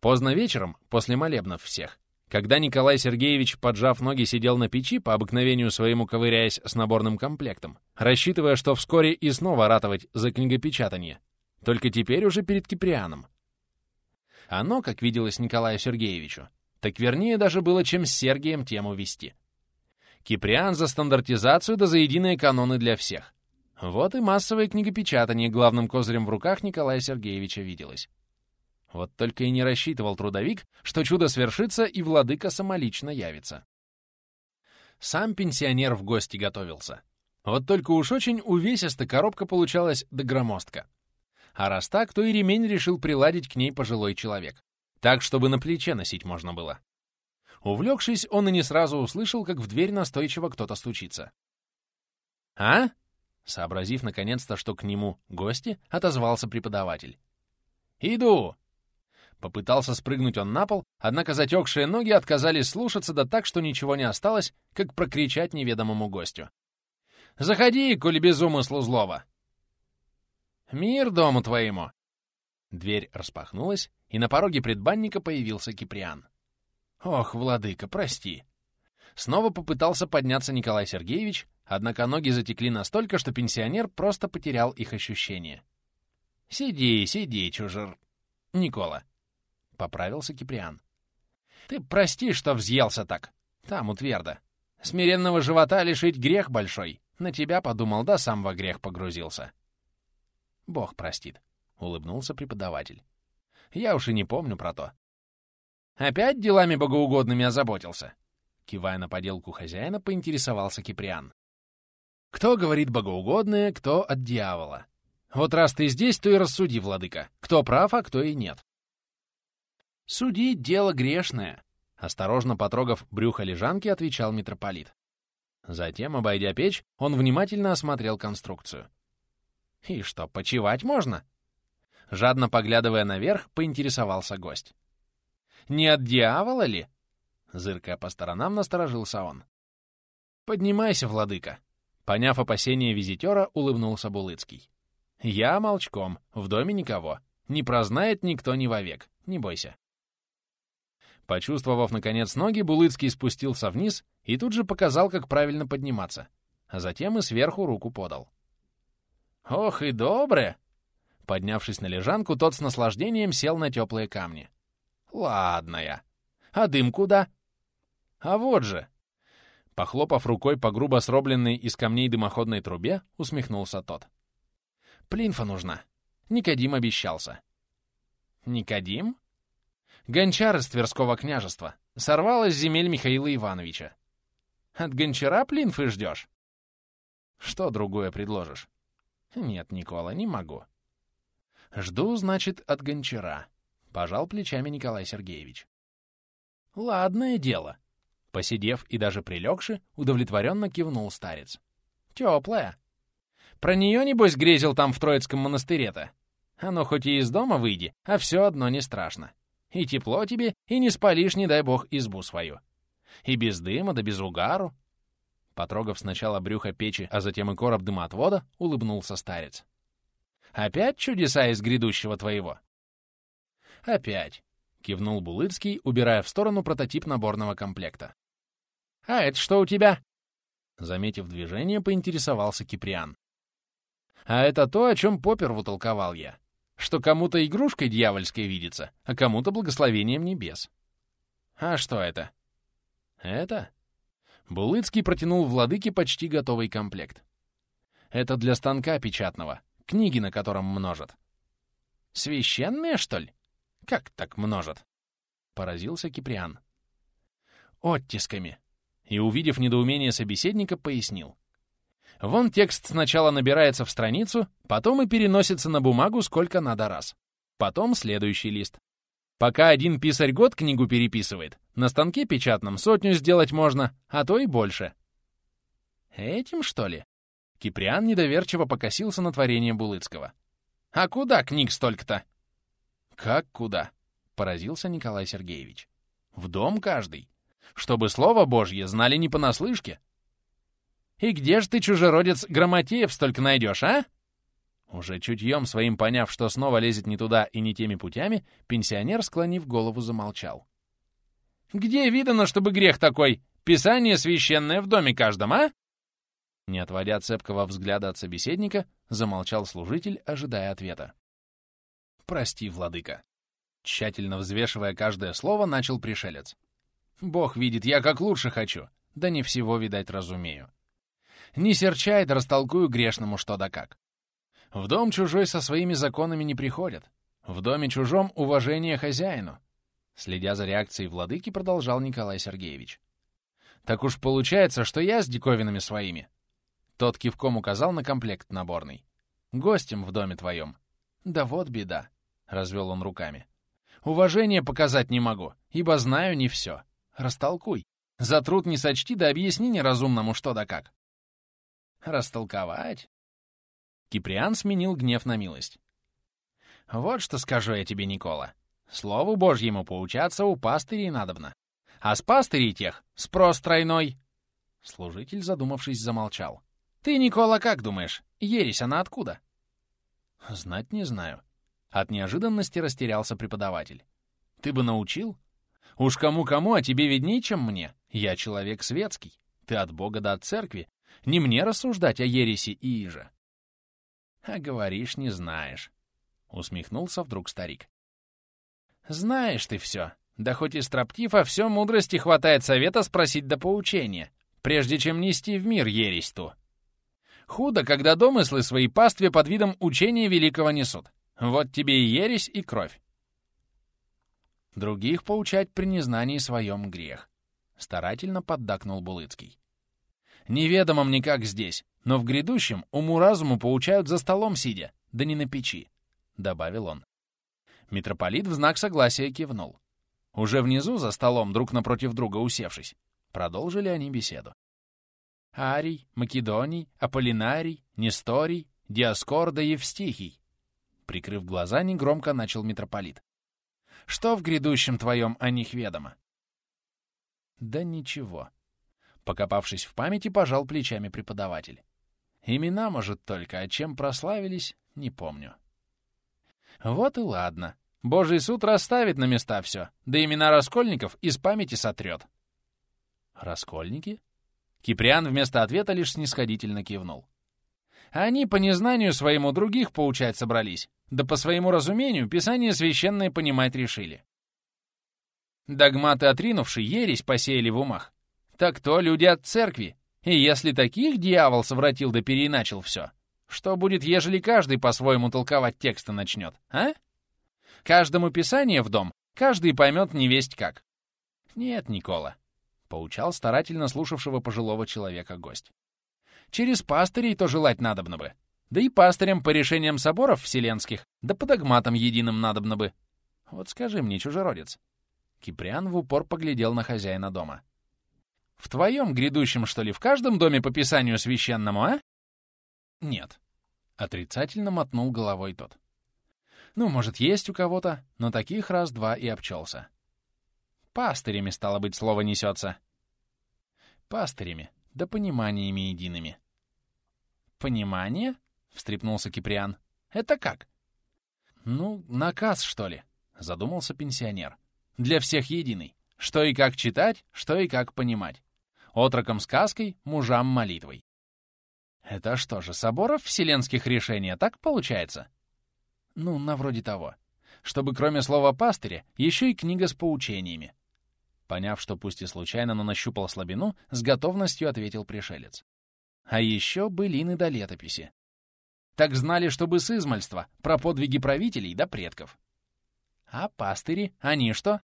Поздно вечером, после молебнов всех, когда Николай Сергеевич, поджав ноги, сидел на печи, по обыкновению своему ковыряясь с наборным комплектом, рассчитывая, что вскоре и снова ратовать за книгопечатание, только теперь уже перед Киприаном. Оно, как виделось Николаю Сергеевичу, так вернее даже было, чем с Сергием тему вести. Киприан за стандартизацию да за единые каноны для всех. Вот и массовое книгопечатание главным козырем в руках Николая Сергеевича виделось. Вот только и не рассчитывал трудовик, что чудо свершится и владыка самолично явится. Сам пенсионер в гости готовился. Вот только уж очень увесисто коробка получалась до громоздка. А раз так, то и ремень решил приладить к ней пожилой человек. Так, чтобы на плече носить можно было. Увлекшись, он и не сразу услышал, как в дверь настойчиво кто-то стучится. «А?» Сообразив наконец-то, что к нему гости, отозвался преподаватель. «Иду!» Попытался спрыгнуть он на пол, однако затекшие ноги отказались слушаться, да так, что ничего не осталось, как прокричать неведомому гостю. «Заходи, коли без умыслу злого!» «Мир дому твоему!» Дверь распахнулась, и на пороге предбанника появился Киприан. «Ох, владыка, прости!» Снова попытался подняться Николай Сергеевич, однако ноги затекли настолько, что пенсионер просто потерял их ощущение. «Сиди, сиди, чужер...» «Никола», — поправился Киприан. «Ты прости, что взъелся так. Там, у твердо. Смиренного живота лишить грех большой. На тебя подумал, да сам во грех погрузился». «Бог простит», — улыбнулся преподаватель. «Я уж и не помню про то. Опять делами богоугодными озаботился?» Кивая на поделку хозяина, поинтересовался Киприан. «Кто говорит богоугодное, кто от дьявола? Вот раз ты здесь, то и рассуди, владыка, кто прав, а кто и нет». «Судить — дело грешное», — осторожно потрогав брюхо лежанки, отвечал митрополит. Затем, обойдя печь, он внимательно осмотрел конструкцию. «И что, почевать можно?» Жадно поглядывая наверх, поинтересовался гость. Не от дьявола ли?» Зыркая по сторонам, насторожился он. «Поднимайся, владыка!» Поняв опасения визитера, улыбнулся Булыцкий. «Я молчком, в доме никого. Не прознает никто ни вовек, не бойся». Почувствовав, наконец, ноги, Булыцкий спустился вниз и тут же показал, как правильно подниматься, а затем и сверху руку подал. «Ох и добре!» Поднявшись на лежанку, тот с наслаждением сел на теплые камни. Ладно я. А дым куда? А вот же. Похлопав рукой по грубо сробленной из камней дымоходной трубе, усмехнулся тот. Плинфа нужна. Никодим обещался. Никодим? Гончар из Тверского княжества. Сорвалась земель Михаила Ивановича. От гончара плинфы ждешь? Что другое предложишь? Нет, Никола, не могу. Жду, значит, от гончара. Пожал плечами Николай Сергеевич. Ладное дело. Посидев и даже прилегши, удовлетворенно кивнул старец. Теплая. Про нее, небось, грезил там в Троицком монастыре-то. Оно хоть и из дома выйди, а все одно не страшно. И тепло тебе, и не спалишь, не дай бог, избу свою. И без дыма, да без угару. Потрогав сначала брюхо печи, а затем и короб дымоотвода, улыбнулся старец. Опять чудеса из грядущего твоего?» «Опять», — кивнул Булыцкий, убирая в сторону прототип наборного комплекта. «А это что у тебя?» Заметив движение, поинтересовался Киприан. «А это то, о чем Поперву толковал я. Что кому-то игрушкой дьявольской видится, а кому-то благословением небес». «А что это?» «Это?» Булыцкий протянул владыке почти готовый комплект. «Это для станка печатного, книги на котором множат». «Священные, что ли? Как так множат?» Поразился Киприан. «Оттисками», и, увидев недоумение собеседника, пояснил. Вон текст сначала набирается в страницу, потом и переносится на бумагу сколько надо раз. Потом следующий лист. Пока один писарь год книгу переписывает, на станке печатном сотню сделать можно, а то и больше. Этим, что ли? Киприан недоверчиво покосился на творение Булыцкого. А куда книг столько-то? Как куда? Поразился Николай Сергеевич. В дом каждый чтобы слово Божье знали не понаслышке. И где же ты, чужеродец, грамотеев столько найдешь, а? Уже чутьем своим поняв, что снова лезет не туда и не теми путями, пенсионер, склонив голову, замолчал. «Где видано, чтобы грех такой? Писание священное в доме каждом, а?» Не отводя цепкого взгляда от собеседника, замолчал служитель, ожидая ответа. «Прости, владыка». Тщательно взвешивая каждое слово, начал пришелец. Бог видит, я как лучше хочу, да не всего, видать, разумею. Не серчай, да растолкую грешному что да как. В дом чужой со своими законами не приходят. В доме чужом уважение хозяину. Следя за реакцией владыки, продолжал Николай Сергеевич. Так уж получается, что я с диковинами своими. Тот кивком указал на комплект наборный. Гостем в доме твоем. Да вот беда, — развел он руками. Уважение показать не могу, ибо знаю не все. Растолкуй. За труд не сочти, да объясни неразумному что да как. Растолковать? Киприан сменил гнев на милость. Вот что скажу я тебе, Никола. Слову Божьему поучаться у пастырей надобно. А с пастырей тех спрос тройной. Служитель, задумавшись, замолчал. Ты, Никола, как думаешь, ересь она откуда? Знать не знаю. От неожиданности растерялся преподаватель. Ты бы научил? Уж кому-кому, а тебе видней, чем мне. Я человек светский. Ты от Бога да от церкви. Не мне рассуждать о ереси и иже. А говоришь, не знаешь. Усмехнулся вдруг старик. Знаешь ты все. Да хоть и строптив, а все мудрости хватает совета спросить до поучения, прежде чем нести в мир ересь ту. Худо, когда домыслы свои пастве под видом учения великого несут. Вот тебе и ересь, и кровь. Других поучать при незнании своем грех. Старательно поддакнул Булыцкий. Неведомо мне как здесь, но в грядущем уму-разуму поучают за столом сидя, да не на печи, — добавил он. Митрополит в знак согласия кивнул. Уже внизу, за столом, друг напротив друга усевшись, продолжили они беседу. Арий, Македоний, Аполлинарий, Несторий, Диаскор да Евстихий. Прикрыв глаза, негромко начал митрополит. Что в грядущем твоем о них ведомо?» «Да ничего». Покопавшись в памяти, пожал плечами преподаватель. «Имена, может, только, а чем прославились, не помню». «Вот и ладно. Божий суд расставит на места все, да имена раскольников из памяти сотрет». «Раскольники?» Киприан вместо ответа лишь снисходительно кивнул. «Они по незнанию своему других поучать собрались. Да по своему разумению Писание священное понимать решили. Догматы отринувшие ересь посеяли в умах. Так то люди от церкви. И если таких дьявол совратил да переиначил все, что будет, ежели каждый по-своему толковать тексты начнет, а? Каждому Писание в дом, каждый поймет невесть как. Нет, Никола, — поучал старательно слушавшего пожилого человека гость. Через пастырей то желать надобно бы. Да и пастырям по решениям соборов вселенских, да по догматам единым надобно бы. Вот скажи мне, чужеродец. Киприан в упор поглядел на хозяина дома. В твоем грядущем, что ли, в каждом доме по писанию священному, а? Нет. Отрицательно мотнул головой тот. Ну, может, есть у кого-то, но таких раз-два и обчелся. Пастырями, стало быть, слово несется. Пастырями, да пониманиями едиными. Понимание? — встрепнулся Киприан. Это как? Ну, наказ, что ли, задумался пенсионер. Для всех единый. Что и как читать, что и как понимать. Отрокам сказкой, мужам молитвой. Это что же, соборов вселенских решения так получается? Ну, на вроде того. Чтобы кроме слова «пастыря» еще и книга с поучениями. Поняв, что пусть и случайно, но нащупал слабину, с готовностью ответил пришелец. А еще былины до летописи. Так знали, чтобы с измальства, про подвиги правителей да предков. А пастыри, они что?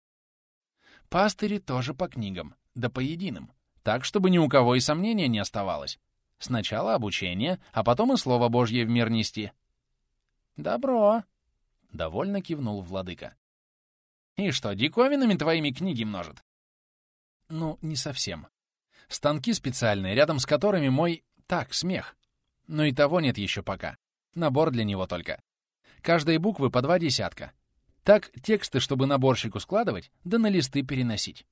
Пастыри тоже по книгам, да по единым. Так, чтобы ни у кого и сомнения не оставалось. Сначала обучение, а потом и Слово Божье в мир нести. «Добро», — довольно кивнул владыка. «И что, диковинами твоими книги множит?» «Ну, не совсем. Станки специальные, рядом с которыми мой... Так, смех. Но и того нет еще пока. Набор для него только. Каждой буквы по два десятка. Так тексты, чтобы наборщику складывать, да на листы переносить».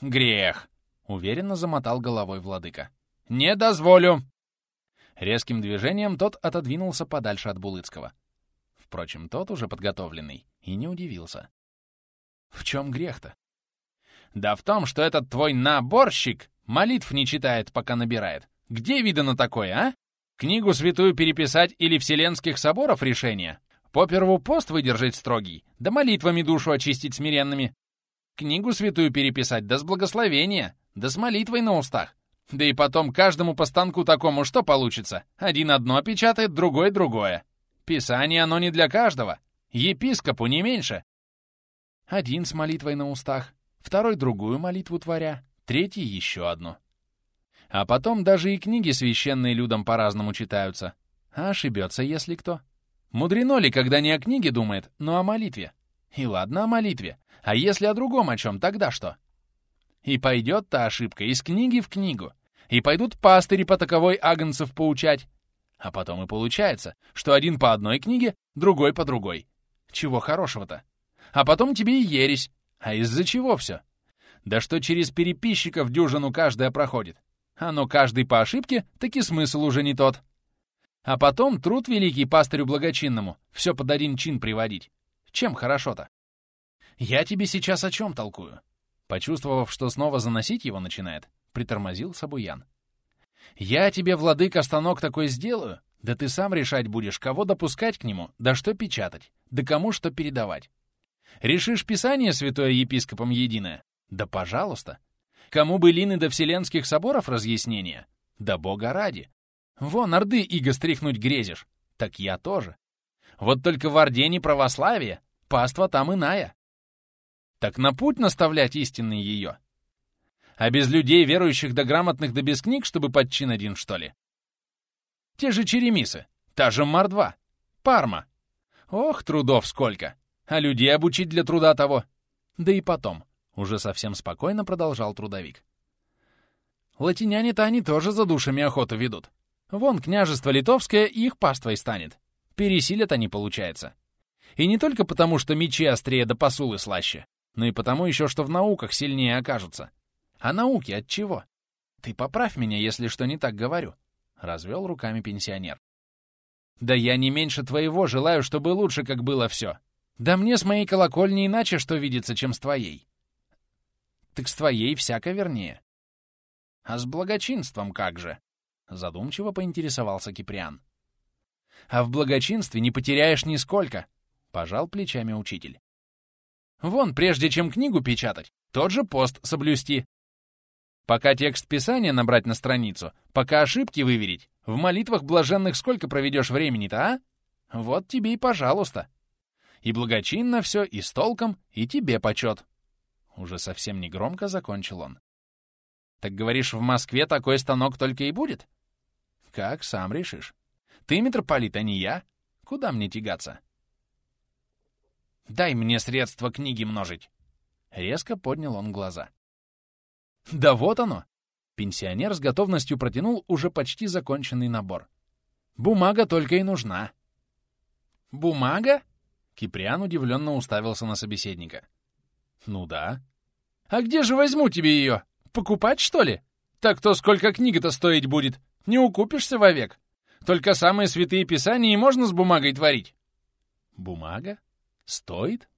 «Грех!» — уверенно замотал головой владыка. «Не дозволю!» Резким движением тот отодвинулся подальше от Булыцкого. Впрочем, тот уже подготовленный и не удивился. «В чем грех-то?» «Да в том, что этот твой наборщик молитв не читает, пока набирает. Где видано такое, а? Книгу святую переписать или вселенских соборов решение? Поперву пост выдержать строгий, да молитвами душу очистить смиренными. Книгу святую переписать, да с благословения, да с молитвой на устах. Да и потом каждому по станку такому что получится? Один одно печатает, другой другое. Писание оно не для каждого. Епископу не меньше. Один с молитвой на устах, второй другую молитву творя, третий еще одну. А потом даже и книги священные людям по-разному читаются. А ошибется, если кто. Мудрено ли, когда не о книге думает, но о молитве? И ладно о молитве. А если о другом о чем, тогда что? И пойдет та ошибка из книги в книгу и пойдут пастыри по таковой агнцев поучать. А потом и получается, что один по одной книге, другой по другой. Чего хорошего-то? А потом тебе и ересь. А из-за чего все? Да что через переписчиков дюжину каждая проходит. А но каждый по ошибке, так и смысл уже не тот. А потом труд великий пастырю благочинному, все под один чин приводить. Чем хорошо-то? Я тебе сейчас о чем толкую? Почувствовав, что снова заносить его начинает, притормозил Сабуян. «Я тебе, владыка, станок такой сделаю, да ты сам решать будешь, кого допускать к нему, да что печатать, да кому что передавать. Решишь писание святое епископом единое? Да пожалуйста. Кому бы лины до вселенских соборов разъяснения? Да бога ради. Вон, орды иго стряхнуть грезишь. Так я тоже. Вот только в Орде не православие, паства там иная. Так на путь наставлять истинный ее. А без людей, верующих да грамотных да без книг, чтобы подчин один, что ли? Те же черемисы, та же мордва, парма. Ох, трудов сколько! А людей обучить для труда того. Да и потом, уже совсем спокойно продолжал трудовик. Латиняне-то они тоже за душами охоту ведут. Вон княжество литовское их паствой станет. Пересилят они, получается. И не только потому, что мечи острее да посулы слаще, но и потому еще, что в науках сильнее окажутся. А науки от чего? Ты поправь меня, если что не так говорю. Развел руками пенсионер. Да я не меньше твоего желаю, чтобы лучше, как было все. Да мне с моей колокольни иначе что видится, чем с твоей. Так с твоей всяко вернее. А с благочинством как же? Задумчиво поинтересовался Киприан. А в благочинстве не потеряешь нисколько, пожал плечами учитель. Вон, прежде чем книгу печатать, тот же пост соблюсти, Пока текст Писания набрать на страницу, пока ошибки выверить, в молитвах блаженных сколько проведешь времени-то, а? Вот тебе и пожалуйста. И благочинно все, и с толком, и тебе почет. Уже совсем негромко закончил он. Так говоришь, в Москве такой станок только и будет? Как сам решишь. Ты митрополит, а не я. Куда мне тягаться? Дай мне средства книги множить. Резко поднял он глаза. Да вот оно! Пенсионер с готовностью протянул уже почти законченный набор. Бумага только и нужна. Бумага? Киприан удивленно уставился на собеседника. Ну да. А где же возьму тебе ее? Покупать, что ли? Так то сколько книга-то стоить будет? Не укупишься вовек. Только самые святые писания и можно с бумагой творить. Бумага? Стоит?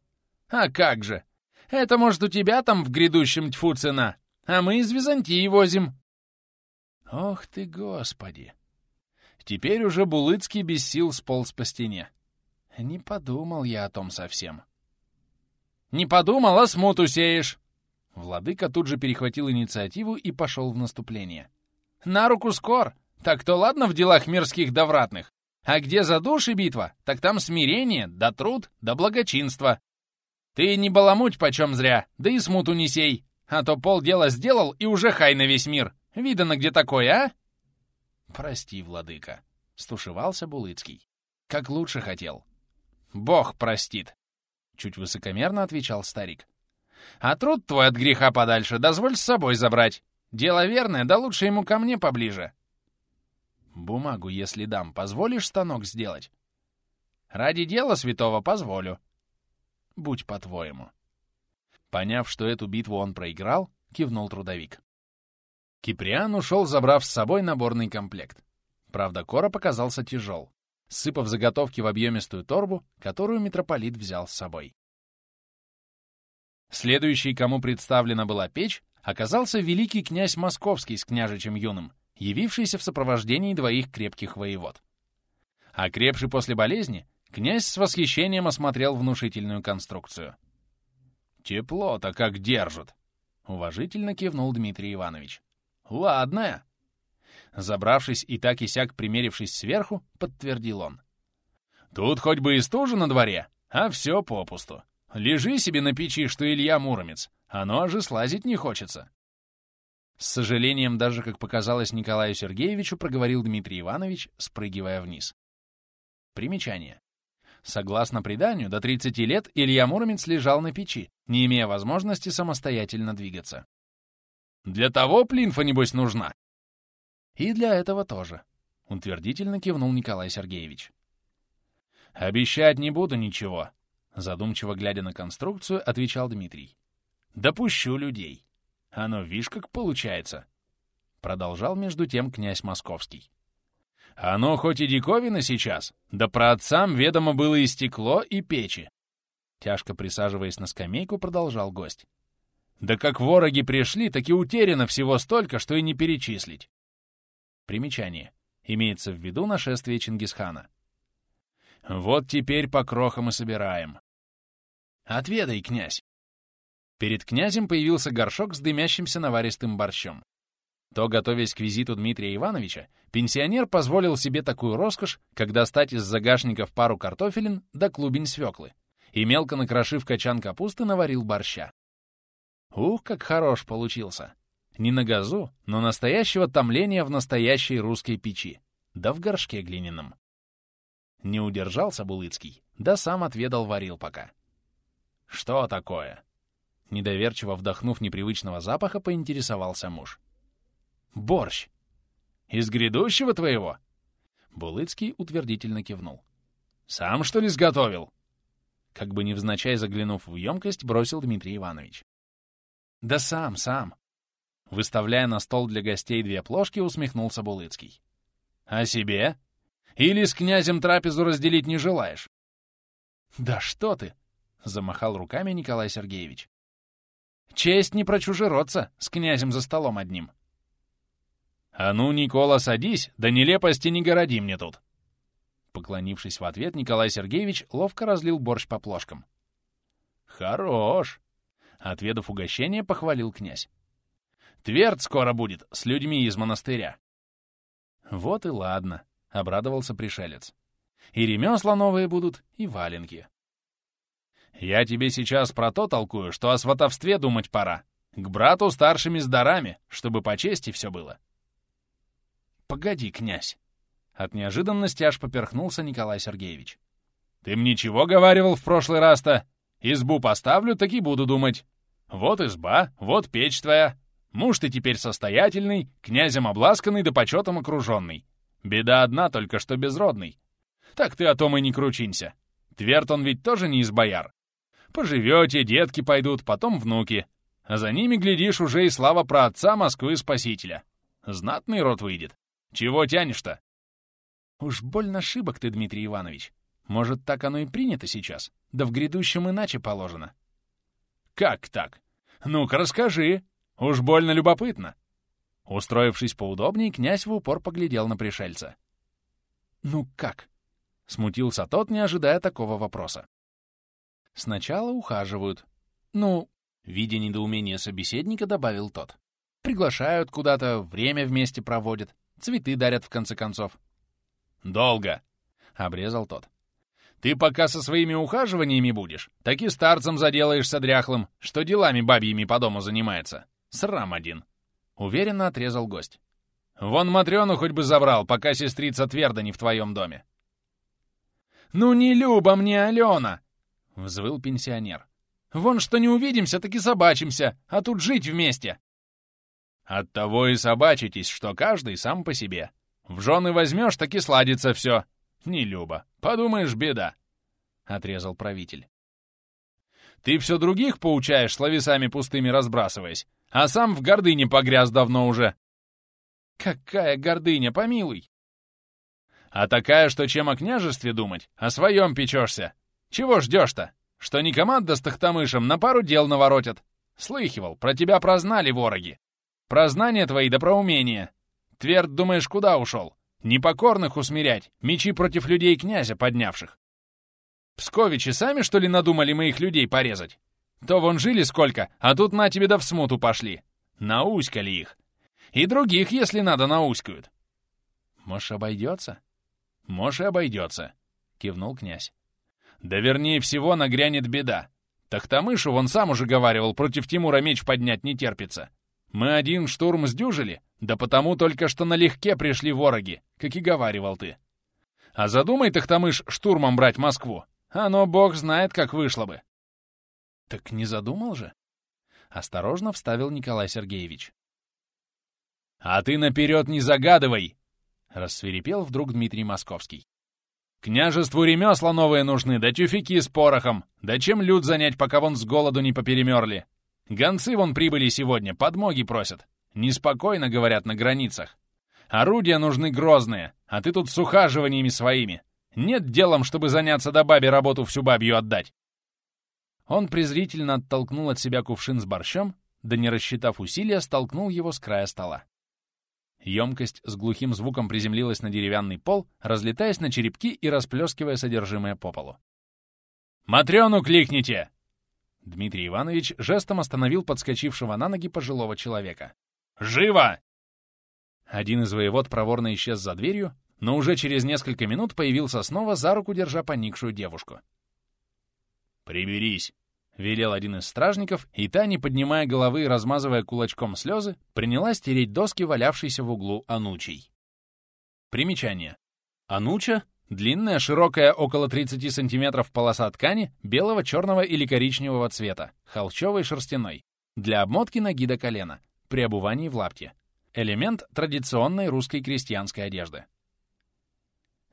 А как же! Это, может, у тебя там в грядущем тьфу цена, а мы из Византии возим. Ох ты, господи! Теперь уже Булыцкий без сил сполз по стене. Не подумал я о том совсем. Не подумал, а смуту сеешь. Владыка тут же перехватил инициативу и пошел в наступление. На руку скор! Так то ладно в делах мирских да вратных. А где за души битва, так там смирение, да труд, да благочинство. Ты не баламуть почем зря, да и смуту не сей, а то полдела сделал и уже хай на весь мир. Видано где такое, а? Прости, владыка, стушевался Булыцкий. Как лучше хотел. Бог простит, чуть высокомерно отвечал старик. А труд твой от греха подальше дозволь с собой забрать. Дело верное, да лучше ему ко мне поближе. Бумагу, если дам, позволишь станок сделать? Ради дела святого позволю. Будь по-твоему. Поняв, что эту битву он проиграл, кивнул трудовик. Киприан ушел, забрав с собой наборный комплект. Правда, короб оказался тяжел, сыпав заготовки в объемистую торбу, которую митрополит взял с собой. Следующий, кому представлена была печь, оказался великий князь Московский с княжичем юным, явившийся в сопровождении двоих крепких воевод. Окрепший после болезни, князь с восхищением осмотрел внушительную конструкцию. «Тепло-то как держит!» — уважительно кивнул Дмитрий Иванович. «Ладная!» Забравшись и так и сяк примерившись сверху, подтвердил он. «Тут хоть бы и стужа на дворе, а все попусту. Лежи себе на печи, что Илья Муромец, оно же слазить не хочется. С сожалением, даже как показалось Николаю Сергеевичу, проговорил Дмитрий Иванович, спрыгивая вниз. Примечание. Согласно преданию, до 30 лет Илья Муромец лежал на печи, не имея возможности самостоятельно двигаться. «Для того плинфа, небось, нужна?» «И для этого тоже», — утвердительно кивнул Николай Сергеевич. «Обещать не буду ничего», — задумчиво глядя на конструкцию, отвечал Дмитрий. «Допущу людей». Оно, видишь, как получается. Продолжал между тем князь Московский. Оно хоть и диковина сейчас, да про отцам ведомо было и стекло, и печи. Тяжко присаживаясь на скамейку, продолжал гость. Да как вороги пришли, так и утеряно всего столько, что и не перечислить. Примечание. Имеется в виду нашествие Чингисхана. Вот теперь по крохам и собираем. Отведай, князь. Перед князем появился горшок с дымящимся наваристым борщом. То, готовясь к визиту Дмитрия Ивановича, пенсионер позволил себе такую роскошь, как достать из загашников пару картофелин да клубень свеклы, и мелко накрошив качан капусты, наварил борща. Ух, как хорош получился! Не на газу, но настоящего томления в настоящей русской печи, да в горшке глиняном. Не удержался Булыцкий, да сам отведал варил пока. «Что такое?» Недоверчиво вдохнув непривычного запаха, поинтересовался муж. «Борщ! Из грядущего твоего?» Булыцкий утвердительно кивнул. «Сам, что ли, сготовил?» Как бы невзначай заглянув в емкость, бросил Дмитрий Иванович. «Да сам, сам!» Выставляя на стол для гостей две плошки, усмехнулся Булыцкий. «А себе? Или с князем трапезу разделить не желаешь?» «Да что ты!» — замахал руками Николай Сергеевич. Честь не про чужеродца, с князем за столом одним. «А ну, Никола, садись, да нелепости не городи мне тут!» Поклонившись в ответ, Николай Сергеевич ловко разлил борщ по плошкам. «Хорош!» Отведав угощение, похвалил князь. «Тверд скоро будет, с людьми из монастыря». «Вот и ладно», — обрадовался пришелец. «И ремесла новые будут, и валенки». Я тебе сейчас про то толкую, что о сватовстве думать пора. К брату старшими с дарами, чтобы по чести все было. Погоди, князь. От неожиданности аж поперхнулся Николай Сергеевич. Ты мне чего говаривал в прошлый раз-то? Избу поставлю, так и буду думать. Вот изба, вот печь твоя. Муж ты теперь состоятельный, князем обласканный да почетом окруженный. Беда одна, только что безродный. Так ты о том и не кручинься. Тверд он ведь тоже не из бояр. Поживете, детки пойдут, потом внуки. А за ними, глядишь, уже и слава про отца Москвы Спасителя. Знатный род выйдет. Чего тянешь-то? Уж больно шибок ты, Дмитрий Иванович. Может, так оно и принято сейчас? Да в грядущем иначе положено. Как так? Ну-ка расскажи. Уж больно любопытно. Устроившись поудобнее, князь в упор поглядел на пришельца. «Ну как?» — смутился тот, не ожидая такого вопроса. «Сначала ухаживают. Ну, видя недоумение собеседника, добавил тот. Приглашают куда-то, время вместе проводят, цветы дарят в конце концов». «Долго!» — обрезал тот. «Ты пока со своими ухаживаниями будешь, так и старцем заделаешься дряхлым, что делами бабьими по дому занимается. Срам один!» Уверенно отрезал гость. «Вон Матрёну хоть бы забрал, пока сестрица твердо не в твоем доме». «Ну не Люба мне Алена!» — взвыл пенсионер. «Вон что не увидимся, так и собачимся, а тут жить вместе!» «Оттого и собачитесь, что каждый сам по себе. В жены возьмешь, так и сладится все. Не Люба, подумаешь, беда!» — отрезал правитель. «Ты все других поучаешь, словесами пустыми разбрасываясь, а сам в гордыне погряз давно уже. Какая гордыня, помилуй! А такая, что чем о княжестве думать, о своем печешься. Чего ждешь-то? Что не команда с Тахтамышем на пару дел наворотят. Слыхивал, про тебя прознали вороги. Про знания твои да про умения. Тверд, думаешь, куда ушел? Непокорных усмирять, мечи против людей князя поднявших. Псковичи сами, что ли, надумали моих людей порезать? То вон жили сколько, а тут на тебе да в смуту пошли. Науськали их. И других, если надо, науськают. Может, обойдется? Может, обойдется, кивнул князь. Да вернее всего нагрянет беда. Тахтамышу, вон сам уже говаривал, против Тимура меч поднять не терпится. Мы один штурм сдюжили, да потому только что налегке пришли вороги, как и говаривал ты. А задумай, Тахтамыш, штурмом брать Москву. Оно бог знает, как вышло бы. «Так не задумал же?» Осторожно вставил Николай Сергеевич. «А ты наперед не загадывай!» Рассверепел вдруг Дмитрий Московский. «Княжеству ремесла новые нужны, да тюфяки с порохом, да чем люд занять, пока вон с голоду не поперемерли. Гонцы вон прибыли сегодня, подмоги просят. Неспокойно, говорят, на границах. Орудия нужны грозные, а ты тут с ухаживаниями своими. Нет делом, чтобы заняться до бабе работу всю бабью отдать. Он презрительно оттолкнул от себя кувшин с борщом, да не рассчитав усилия, столкнул его с края стола. Емкость с глухим звуком приземлилась на деревянный пол, разлетаясь на черепки и расплескивая содержимое по полу. «Матрёну кликните!» Дмитрий Иванович жестом остановил подскочившего на ноги пожилого человека. «Живо!» Один из воевод проворно исчез за дверью, но уже через несколько минут появился снова за руку, держа поникшую девушку. «Приберись!» Велел один из стражников, и та, не поднимая головы и размазывая кулачком слезы, принялась тереть доски, валявшиеся в углу анучей. Примечание. Ануча — длинная, широкая, около 30 сантиметров полоса ткани белого, черного или коричневого цвета, холщовой, шерстяной, для обмотки ноги до колена, при обувании в лапте. Элемент традиционной русской крестьянской одежды.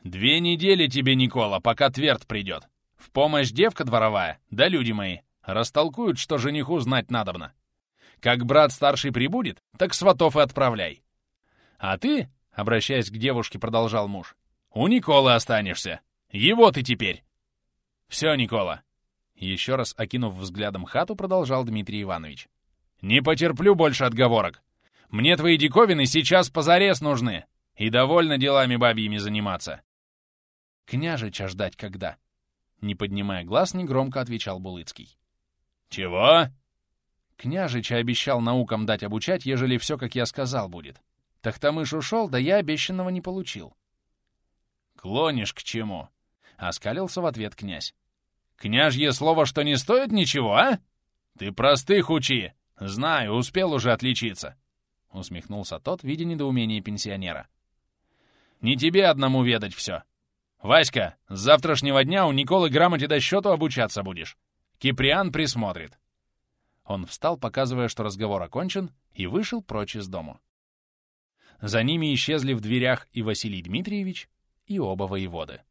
«Две недели тебе, Никола, пока тверд придет!» В помощь девка дворовая, да люди мои, растолкуют, что жениху знать надобно. Как брат старший прибудет, так сватов и отправляй. А ты, обращаясь к девушке, продолжал муж, у Николы останешься. Его ты теперь. Все, Никола. Еще раз окинув взглядом хату, продолжал Дмитрий Иванович. Не потерплю больше отговорок. Мне твои диковины сейчас позарез нужны. И довольно делами бабьими заниматься. Княжича ждать когда? Не поднимая глаз, негромко отвечал Булыцкий. «Чего?» Княжич обещал наукам дать обучать, ежели все, как я сказал, будет. Тахтамыш ушел, да я обещанного не получил. «Клонишь к чему?» — оскалился в ответ князь. «Княжье слово, что не стоит ничего, а? Ты простых учи! Знаю, успел уже отличиться!» — усмехнулся тот, видя недоумение пенсионера. «Не тебе одному ведать все. «Васька, с завтрашнего дня у Николы грамоте до счету обучаться будешь. Киприан присмотрит». Он встал, показывая, что разговор окончен, и вышел прочь из дому. За ними исчезли в дверях и Василий Дмитриевич, и оба воеводы.